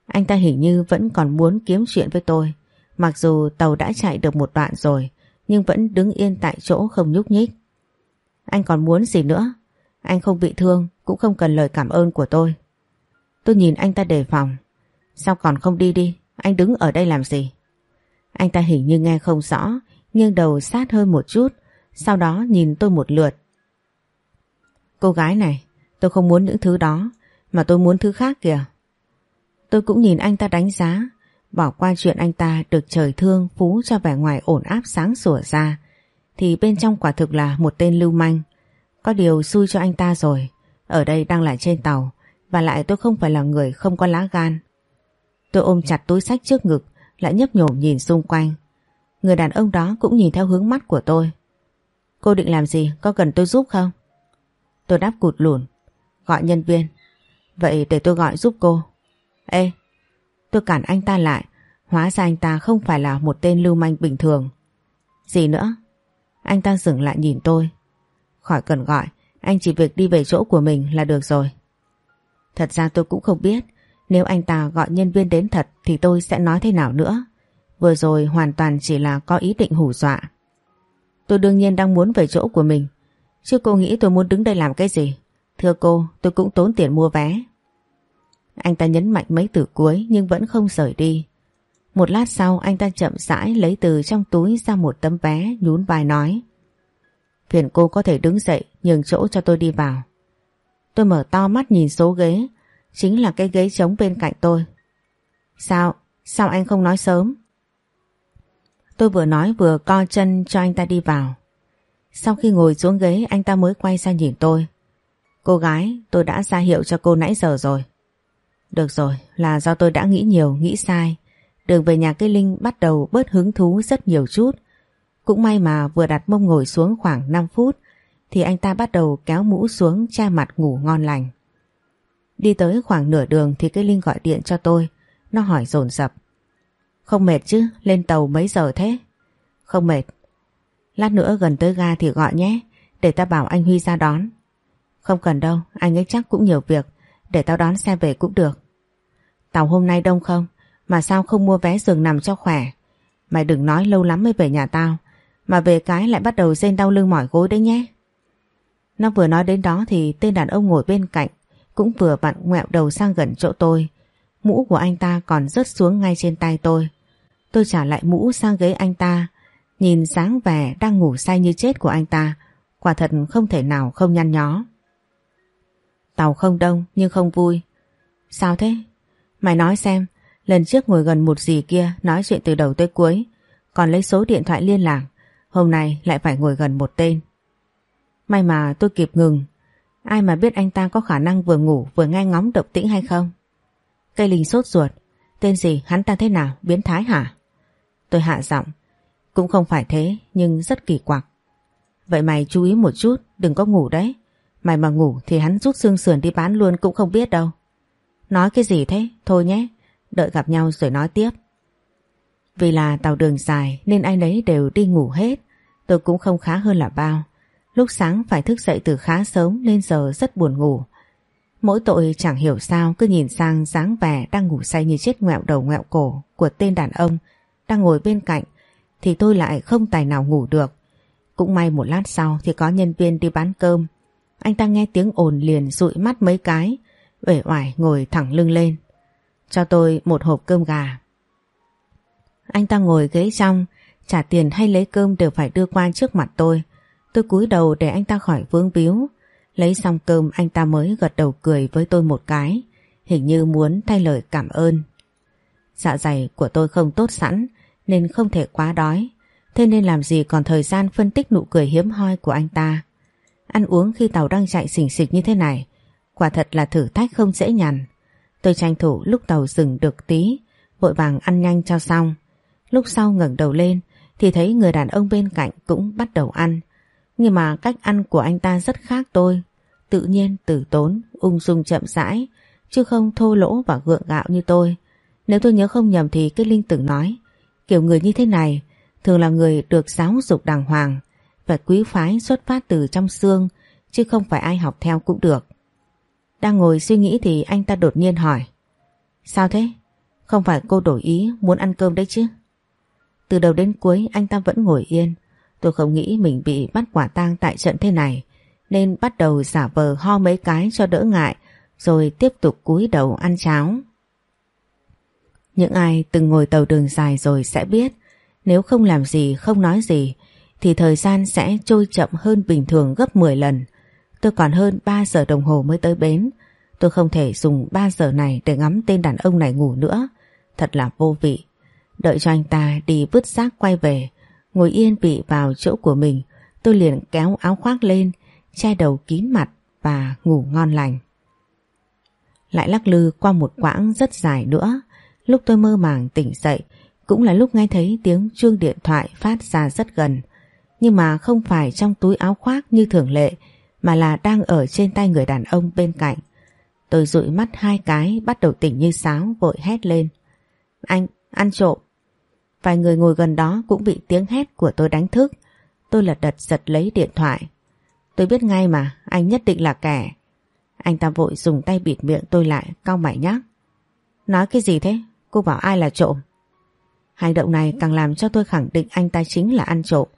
Anh ta hình như vẫn còn muốn kiếm chuyện với tôi. Mặc dù tàu đã chạy được một đoạn rồi, nhưng vẫn đứng yên tại chỗ không nhúc nhích. Anh còn muốn gì nữa? Anh không bị thương, cũng không cần lời cảm ơn của tôi. Tôi nhìn anh ta đề phòng. Sao còn không đi đi? Anh đứng ở đây làm gì? Anh ta hình như nghe không rõ, nghiêng đầu sát hơn một chút, sau đó nhìn tôi một lượt. Cô gái này, tôi không muốn những thứ đó, mà tôi muốn thứ khác kìa. Tôi cũng nhìn anh ta đánh giá, bỏ qua chuyện anh ta được trời thương, phú cho vẻ ngoài ổn áp sáng sủa ra, thì bên trong quả thực là một tên lưu manh. Có điều xui cho anh ta rồi, ở đây đang là trên tàu, và lại tôi không phải là người không có lá gan. Tôi ôm chặt túi sách trước ngực lại nhấp nhổm nhìn xung quanh. Người đàn ông đó cũng nhìn theo hướng mắt của tôi. Cô định làm gì? Có cần tôi giúp không? Tôi đáp cụt lùn. Gọi nhân viên. Vậy để tôi gọi giúp cô. Ê! Tôi cản anh ta lại. Hóa ra anh ta không phải là một tên lưu manh bình thường. Gì nữa? Anh ta dừng lại nhìn tôi. Khỏi cần gọi. Anh chỉ việc đi về chỗ của mình là được rồi. Thật ra tôi cũng không biết nếu anh ta gọi nhân viên đến thật thì tôi sẽ nói thế nào nữa. Vừa rồi hoàn toàn chỉ là có ý định hù dọa. Tôi đương nhiên đang muốn về chỗ của mình. Chứ cô nghĩ tôi muốn đứng đây làm cái gì? Thưa cô, tôi cũng tốn tiền mua vé. Anh ta nhấn mạnh mấy từ cuối nhưng vẫn không rời đi. Một lát sau anh ta chậm rãi lấy từ trong túi ra một tấm vé nhún vai nói. Phiền cô có thể đứng dậy nhường chỗ cho tôi đi vào. Tôi mở to mắt nhìn số ghế, chính là cái ghế trống bên cạnh tôi. Sao? Sao anh không nói sớm? Tôi vừa nói vừa co chân cho anh ta đi vào. Sau khi ngồi xuống ghế anh ta mới quay sang nhìn tôi. Cô gái, tôi đã ra hiệu cho cô nãy giờ rồi. Được rồi, là do tôi đã nghĩ nhiều, nghĩ sai. Đường về nhà cây Linh bắt đầu bớt hứng thú rất nhiều chút. Cũng may mà vừa đặt mông ngồi xuống khoảng 5 phút thì anh ta bắt đầu kéo mũ xuống che mặt ngủ ngon lành. Đi tới khoảng nửa đường thì cái Linh gọi điện cho tôi. Nó hỏi dồn dập Không mệt chứ, lên tàu mấy giờ thế? Không mệt. Lát nữa gần tới ga thì gọi nhé, để ta bảo anh Huy ra đón. Không cần đâu, anh ấy chắc cũng nhiều việc, để tao đón xe về cũng được. Tàu hôm nay đông không? Mà sao không mua vé giường nằm cho khỏe? Mày đừng nói lâu lắm mới về nhà tao, mà về cái lại bắt đầu rên đau lưng mỏi gối đấy nhé. Nó vừa nói đến đó thì tên đàn ông ngồi bên cạnh cũng vừa vặn ngoẹo đầu sang gần chỗ tôi. Mũ của anh ta còn rớt xuống ngay trên tay tôi. Tôi trả lại mũ sang ghế anh ta, nhìn sáng vẻ đang ngủ say như chết của anh ta, quả thật không thể nào không nhăn nhó. Tàu không đông nhưng không vui. Sao thế? Mày nói xem, lần trước ngồi gần một gì kia nói chuyện từ đầu tới cuối, còn lấy số điện thoại liên lạc, hôm nay lại phải ngồi gần một tên. May mà tôi kịp ngừng, ai mà biết anh ta có khả năng vừa ngủ vừa nghe ngóng động tĩnh hay không. Cây linh sốt ruột, tên gì hắn ta thế nào, biến thái hả? Tôi hạ giọng, cũng không phải thế nhưng rất kỳ quặc. Vậy mày chú ý một chút, đừng có ngủ đấy. Mày mà ngủ thì hắn rút xương sườn đi bán luôn cũng không biết đâu. Nói cái gì thế? Thôi nhé, đợi gặp nhau rồi nói tiếp. Vì là tàu đường dài nên ai nấy đều đi ngủ hết. Tôi cũng không khá hơn là bao. Lúc sáng phải thức dậy từ khá sớm nên giờ rất buồn ngủ. Mỗi tội chẳng hiểu sao cứ nhìn sang dáng vẻ đang ngủ say như chết ngoẹo đầu ngoẹo cổ của tên đàn ông đang ngồi bên cạnh thì tôi lại không tài nào ngủ được. Cũng may một lát sau thì có nhân viên đi bán cơm. Anh ta nghe tiếng ồn liền dụi mắt mấy cái, uể oải ngồi thẳng lưng lên. Cho tôi một hộp cơm gà. Anh ta ngồi ghế trong, trả tiền hay lấy cơm đều phải đưa qua trước mặt tôi. Tôi cúi đầu để anh ta khỏi vướng víu. Lấy xong cơm anh ta mới gật đầu cười với tôi một cái, hình như muốn thay lời cảm ơn. Dạ dày của tôi không tốt sẵn nên không thể quá đói. Thế nên làm gì còn thời gian phân tích nụ cười hiếm hoi của anh ta. Ăn uống khi tàu đang chạy xình xịch như thế này, quả thật là thử thách không dễ nhằn. Tôi tranh thủ lúc tàu dừng được tí, vội vàng ăn nhanh cho xong. Lúc sau ngẩng đầu lên thì thấy người đàn ông bên cạnh cũng bắt đầu ăn. Nhưng mà cách ăn của anh ta rất khác tôi. Tự nhiên, tử tốn, ung dung chậm rãi, chứ không thô lỗ và gượng gạo như tôi. Nếu tôi nhớ không nhầm thì cái Linh từng nói, kiểu người như thế này thường là người được giáo dục đàng hoàng, và quý phái xuất phát từ trong xương, chứ không phải ai học theo cũng được. Đang ngồi suy nghĩ thì anh ta đột nhiên hỏi. Sao thế? Không phải cô đổi ý muốn ăn cơm đấy chứ? Từ đầu đến cuối anh ta vẫn ngồi yên. Tôi không nghĩ mình bị bắt quả tang tại trận thế này, nên bắt đầu giả vờ ho mấy cái cho đỡ ngại, rồi tiếp tục cúi đầu ăn cháo. Những ai từng ngồi tàu đường dài rồi sẽ biết nếu không làm gì không nói gì thì thời gian sẽ trôi chậm hơn bình thường gấp 10 lần. Tôi còn hơn 3 giờ đồng hồ mới tới bến. Tôi không thể dùng 3 giờ này để ngắm tên đàn ông này ngủ nữa. Thật là vô vị. Đợi cho anh ta đi vứt xác quay về, ngồi yên vị vào chỗ của mình, tôi liền kéo áo khoác lên, che đầu kín mặt và ngủ ngon lành. Lại lắc lư qua một quãng rất dài nữa, lúc tôi mơ màng tỉnh dậy, cũng là lúc nghe thấy tiếng chuông điện thoại phát ra rất gần. Nhưng mà không phải trong túi áo khoác như thường lệ, mà là đang ở trên tay người đàn ông bên cạnh. Tôi dụi mắt hai cái bắt đầu tỉnh như sáo vội hét lên. Anh, ăn trộm. Vài người ngồi gần đó cũng bị tiếng hét của tôi đánh thức. Tôi lật đật giật lấy điện thoại. Tôi biết ngay mà, anh nhất định là kẻ. Anh ta vội dùng tay bịt miệng tôi lại, cau mày nhắc. Nói cái gì thế? Cô bảo ai là trộm? Hành động này càng làm cho tôi khẳng định anh ta chính là ăn trộm.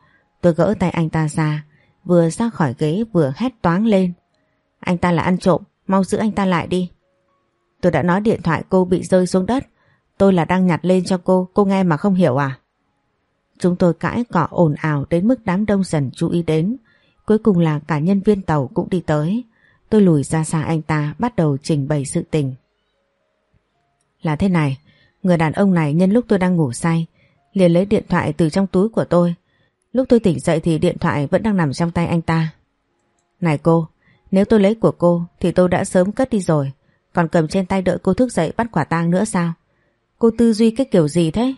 Tôi gỡ tay anh ta ra, vừa ra khỏi ghế vừa hét toáng lên. Anh ta là ăn trộm, mau giữ anh ta lại đi. Tôi đã nói điện thoại cô bị rơi xuống đất, tôi là đang nhặt lên cho cô, cô nghe mà không hiểu à? Chúng tôi cãi cọ ồn ào đến mức đám đông dần chú ý đến. Cuối cùng là cả nhân viên tàu cũng đi tới. Tôi lùi ra xa anh ta bắt đầu trình bày sự tình. Là thế này, người đàn ông này nhân lúc tôi đang ngủ say, liền lấy điện thoại từ trong túi của tôi. Lúc tôi tỉnh dậy thì điện thoại vẫn đang nằm trong tay anh ta. Này cô, nếu tôi lấy của cô thì tôi đã sớm cất đi rồi. Còn cầm trên tay đợi cô thức dậy bắt quả tang nữa sao? Cô tư duy cái kiểu gì thế?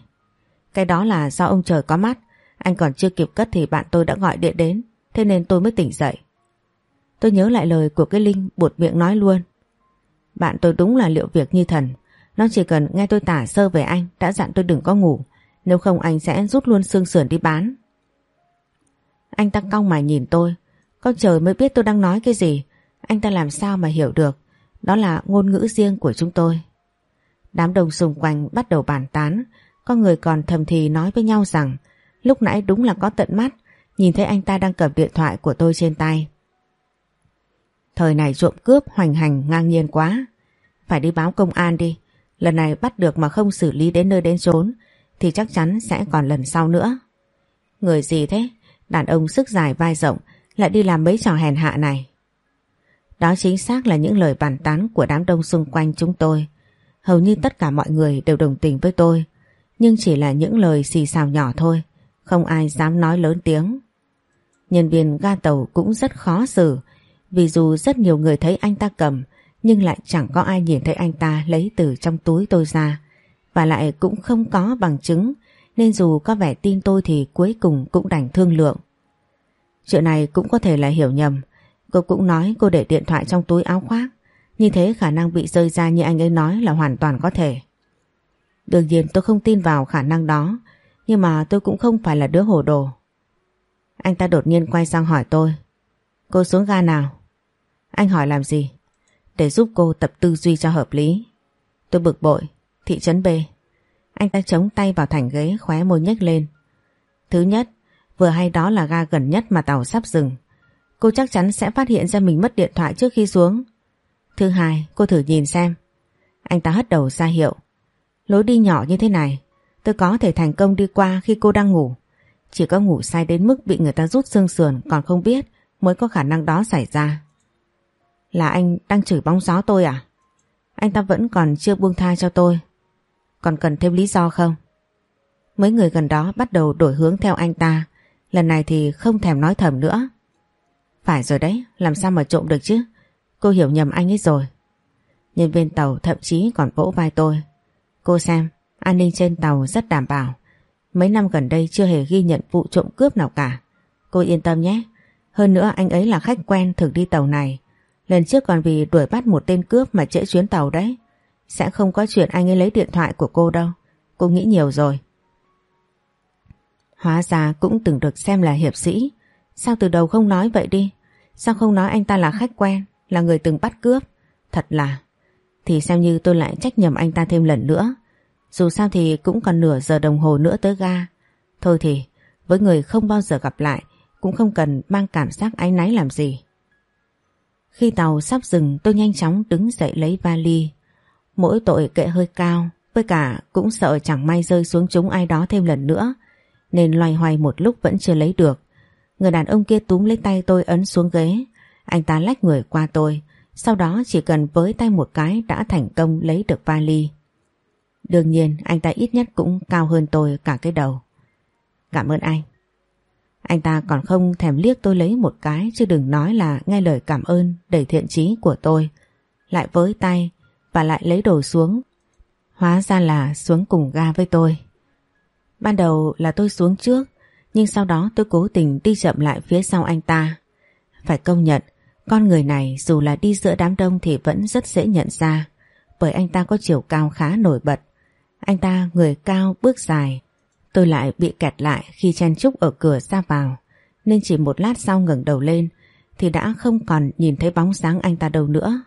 Cái đó là do ông trời có mắt. Anh còn chưa kịp cất thì bạn tôi đã gọi điện đến. Thế nên tôi mới tỉnh dậy. Tôi nhớ lại lời của cái Linh buột miệng nói luôn. Bạn tôi đúng là liệu việc như thần. Nó chỉ cần nghe tôi tả sơ về anh, đã dặn tôi đừng có ngủ. Nếu không anh sẽ rút luôn xương sườn đi bán. Anh ta cong mày nhìn tôi. Con trời mới biết tôi đang nói cái gì. Anh ta làm sao mà hiểu được. Đó là ngôn ngữ riêng của chúng tôi. Đám đông xung quanh bắt đầu bàn tán. Có người còn thầm thì nói với nhau rằng, lúc nãy đúng là có tận mắt nhìn thấy anh ta đang cầm điện thoại của tôi trên tay. Thời này trộm cướp hoành hành ngang nhiên quá. Phải đi báo công an đi. Lần này bắt được mà không xử lý đến nơi đến chốn, thì chắc chắn sẽ còn lần sau nữa. Người gì thế? Đàn ông sức dài vai rộng, lại đi làm mấy trò hèn hạ này. Đó chính xác là những lời bàn tán của đám đông xung quanh chúng tôi. Hầu như tất cả mọi người đều đồng tình với tôi, nhưng chỉ là những lời xì xào nhỏ thôi, không ai dám nói lớn tiếng. Nhân viên ga tàu cũng rất khó xử, vì dù rất nhiều người thấy anh ta cầm, nhưng lại chẳng có ai nhìn thấy anh ta lấy từ trong túi tôi ra, và lại cũng không có bằng chứng, nên dù có vẻ tin tôi thì cuối cùng cũng đành thương lượng. Chuyện này cũng có thể là hiểu nhầm, cô cũng nói cô để điện thoại trong túi áo khoác, như thế khả năng bị rơi ra như anh ấy nói là hoàn toàn có thể. Đương nhiên tôi không tin vào khả năng đó, nhưng mà tôi cũng không phải là đứa hồ đồ. Anh ta đột nhiên quay sang hỏi tôi. Cô xuống ga nào? Anh hỏi làm gì? Để giúp cô tập tư duy cho hợp lý. Tôi bực bội. Thị trấn B. Anh ta chống tay vào thành ghế khóe môi nhếch lên. Thứ nhất, vừa hay đó là ga gần nhất mà tàu sắp dừng. Cô chắc chắn sẽ phát hiện ra mình mất điện thoại trước khi xuống. Thứ hai, cô thử nhìn xem. Anh ta hất đầu ra hiệu. Lối đi nhỏ như thế này, tôi có thể thành công đi qua khi cô đang ngủ. Chỉ có ngủ say đến mức bị người ta rút xương sườn còn không biết mới có khả năng đó xảy ra. Là anh đang chửi bóng gió tôi à? Anh ta vẫn còn chưa buông tha cho tôi. Còn cần thêm lý do không? Mấy người gần đó bắt đầu đổi hướng theo anh ta. Lần này thì không thèm nói thầm nữa. Phải rồi đấy, làm sao mà trộm được chứ? Cô hiểu nhầm anh ấy rồi. Nhân viên tàu thậm chí còn vỗ vai tôi. Cô xem, an ninh trên tàu rất đảm bảo. Mấy năm gần đây chưa hề ghi nhận vụ trộm cướp nào cả. Cô yên tâm nhé. Hơn nữa anh ấy là khách quen thường đi tàu này. Lần trước còn vì đuổi bắt một tên cướp mà trễ chuyến tàu đấy. Sẽ không có chuyện anh ấy lấy điện thoại của cô đâu. Cô nghĩ nhiều rồi. Hóa ra cũng từng được xem là hiệp sĩ. Sao từ đầu không nói vậy đi? Sao không nói anh ta là khách quen, là người từng bắt cướp? Thật là... Thì xem như tôi lại trách nhầm anh ta thêm lần nữa. Dù sao thì cũng còn nửa giờ đồng hồ nữa tới ga. Thôi thì, với người không bao giờ gặp lại, cũng không cần mang cảm giác áy náy làm gì. Khi tàu sắp dừng tôi nhanh chóng đứng dậy lấy vali. Mỗi tội kệ hơi cao, với cả cũng sợ chẳng may rơi xuống chúng ai đó thêm lần nữa, nên loay hoay một lúc vẫn chưa lấy được. Người đàn ông kia túm lấy tay tôi ấn xuống ghế, anh ta lách người qua tôi, sau đó chỉ cần với tay một cái đã thành công lấy được vali. Đương nhiên anh ta ít nhất cũng cao hơn tôi cả cái đầu. Cảm ơn anh. Anh ta còn không thèm liếc tôi lấy một cái chứ đừng nói là nghe lời cảm ơn đầy thiện chí của tôi. Lại với tay và lại lấy đồ xuống. Hóa ra là xuống cùng ga với tôi. Ban đầu là tôi xuống trước nhưng sau đó tôi cố tình đi chậm lại phía sau anh ta. Phải công nhận con người này dù là đi giữa đám đông thì vẫn rất dễ nhận ra bởi anh ta có chiều cao khá nổi bật. Anh ta người cao, bước dài Tôi lại bị kẹt lại khi chen chúc ở cửa ra vào nên chỉ một lát sau ngẩng đầu lên, thì đã không còn nhìn thấy bóng dáng anh ta đâu nữa.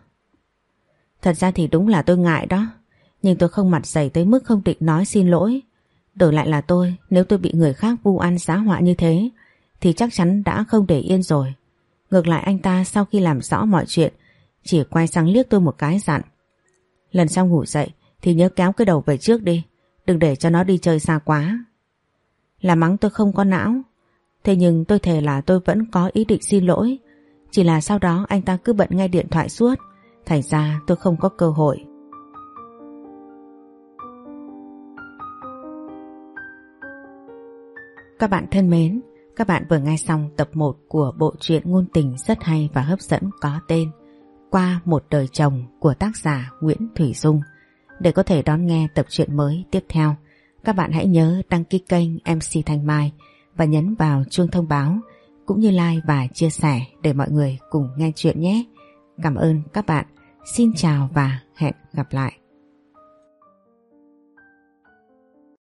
Thật ra thì đúng là tôi ngại đó nhưng tôi không mặt dày tới mức không định nói xin lỗi. Đổi lại là tôi, nếu tôi bị người khác vu ăn giá họa như thế, thì chắc chắn đã không để yên rồi. Ngược lại anh ta sau khi làm rõ mọi chuyện chỉ quay sang liếc tôi một cái dặn. Lần sau ngủ dậy thì nhớ kéo cái đầu về trước đi. Đừng để cho nó đi chơi xa quá là mắng tôi không có não. Thế nhưng tôi thề là tôi vẫn có ý định xin lỗi. Chỉ là sau đó anh ta cứ bận nghe điện thoại suốt. Thành ra tôi không có cơ hội. Các bạn thân mến, các bạn vừa nghe xong tập 1 của bộ truyện ngôn tình rất hay và hấp dẫn có tên Qua một đời chồng của tác giả Nguyễn Thủy Dung. Để có thể đón nghe tập truyện mới tiếp theo, các bạn hãy nhớ đăng ký kênh MC Thanh Mai và nhấn vào chuông thông báo cũng như like và chia sẻ để mọi người cùng nghe chuyện nhé. Cảm ơn các bạn. Xin chào và hẹn gặp lại.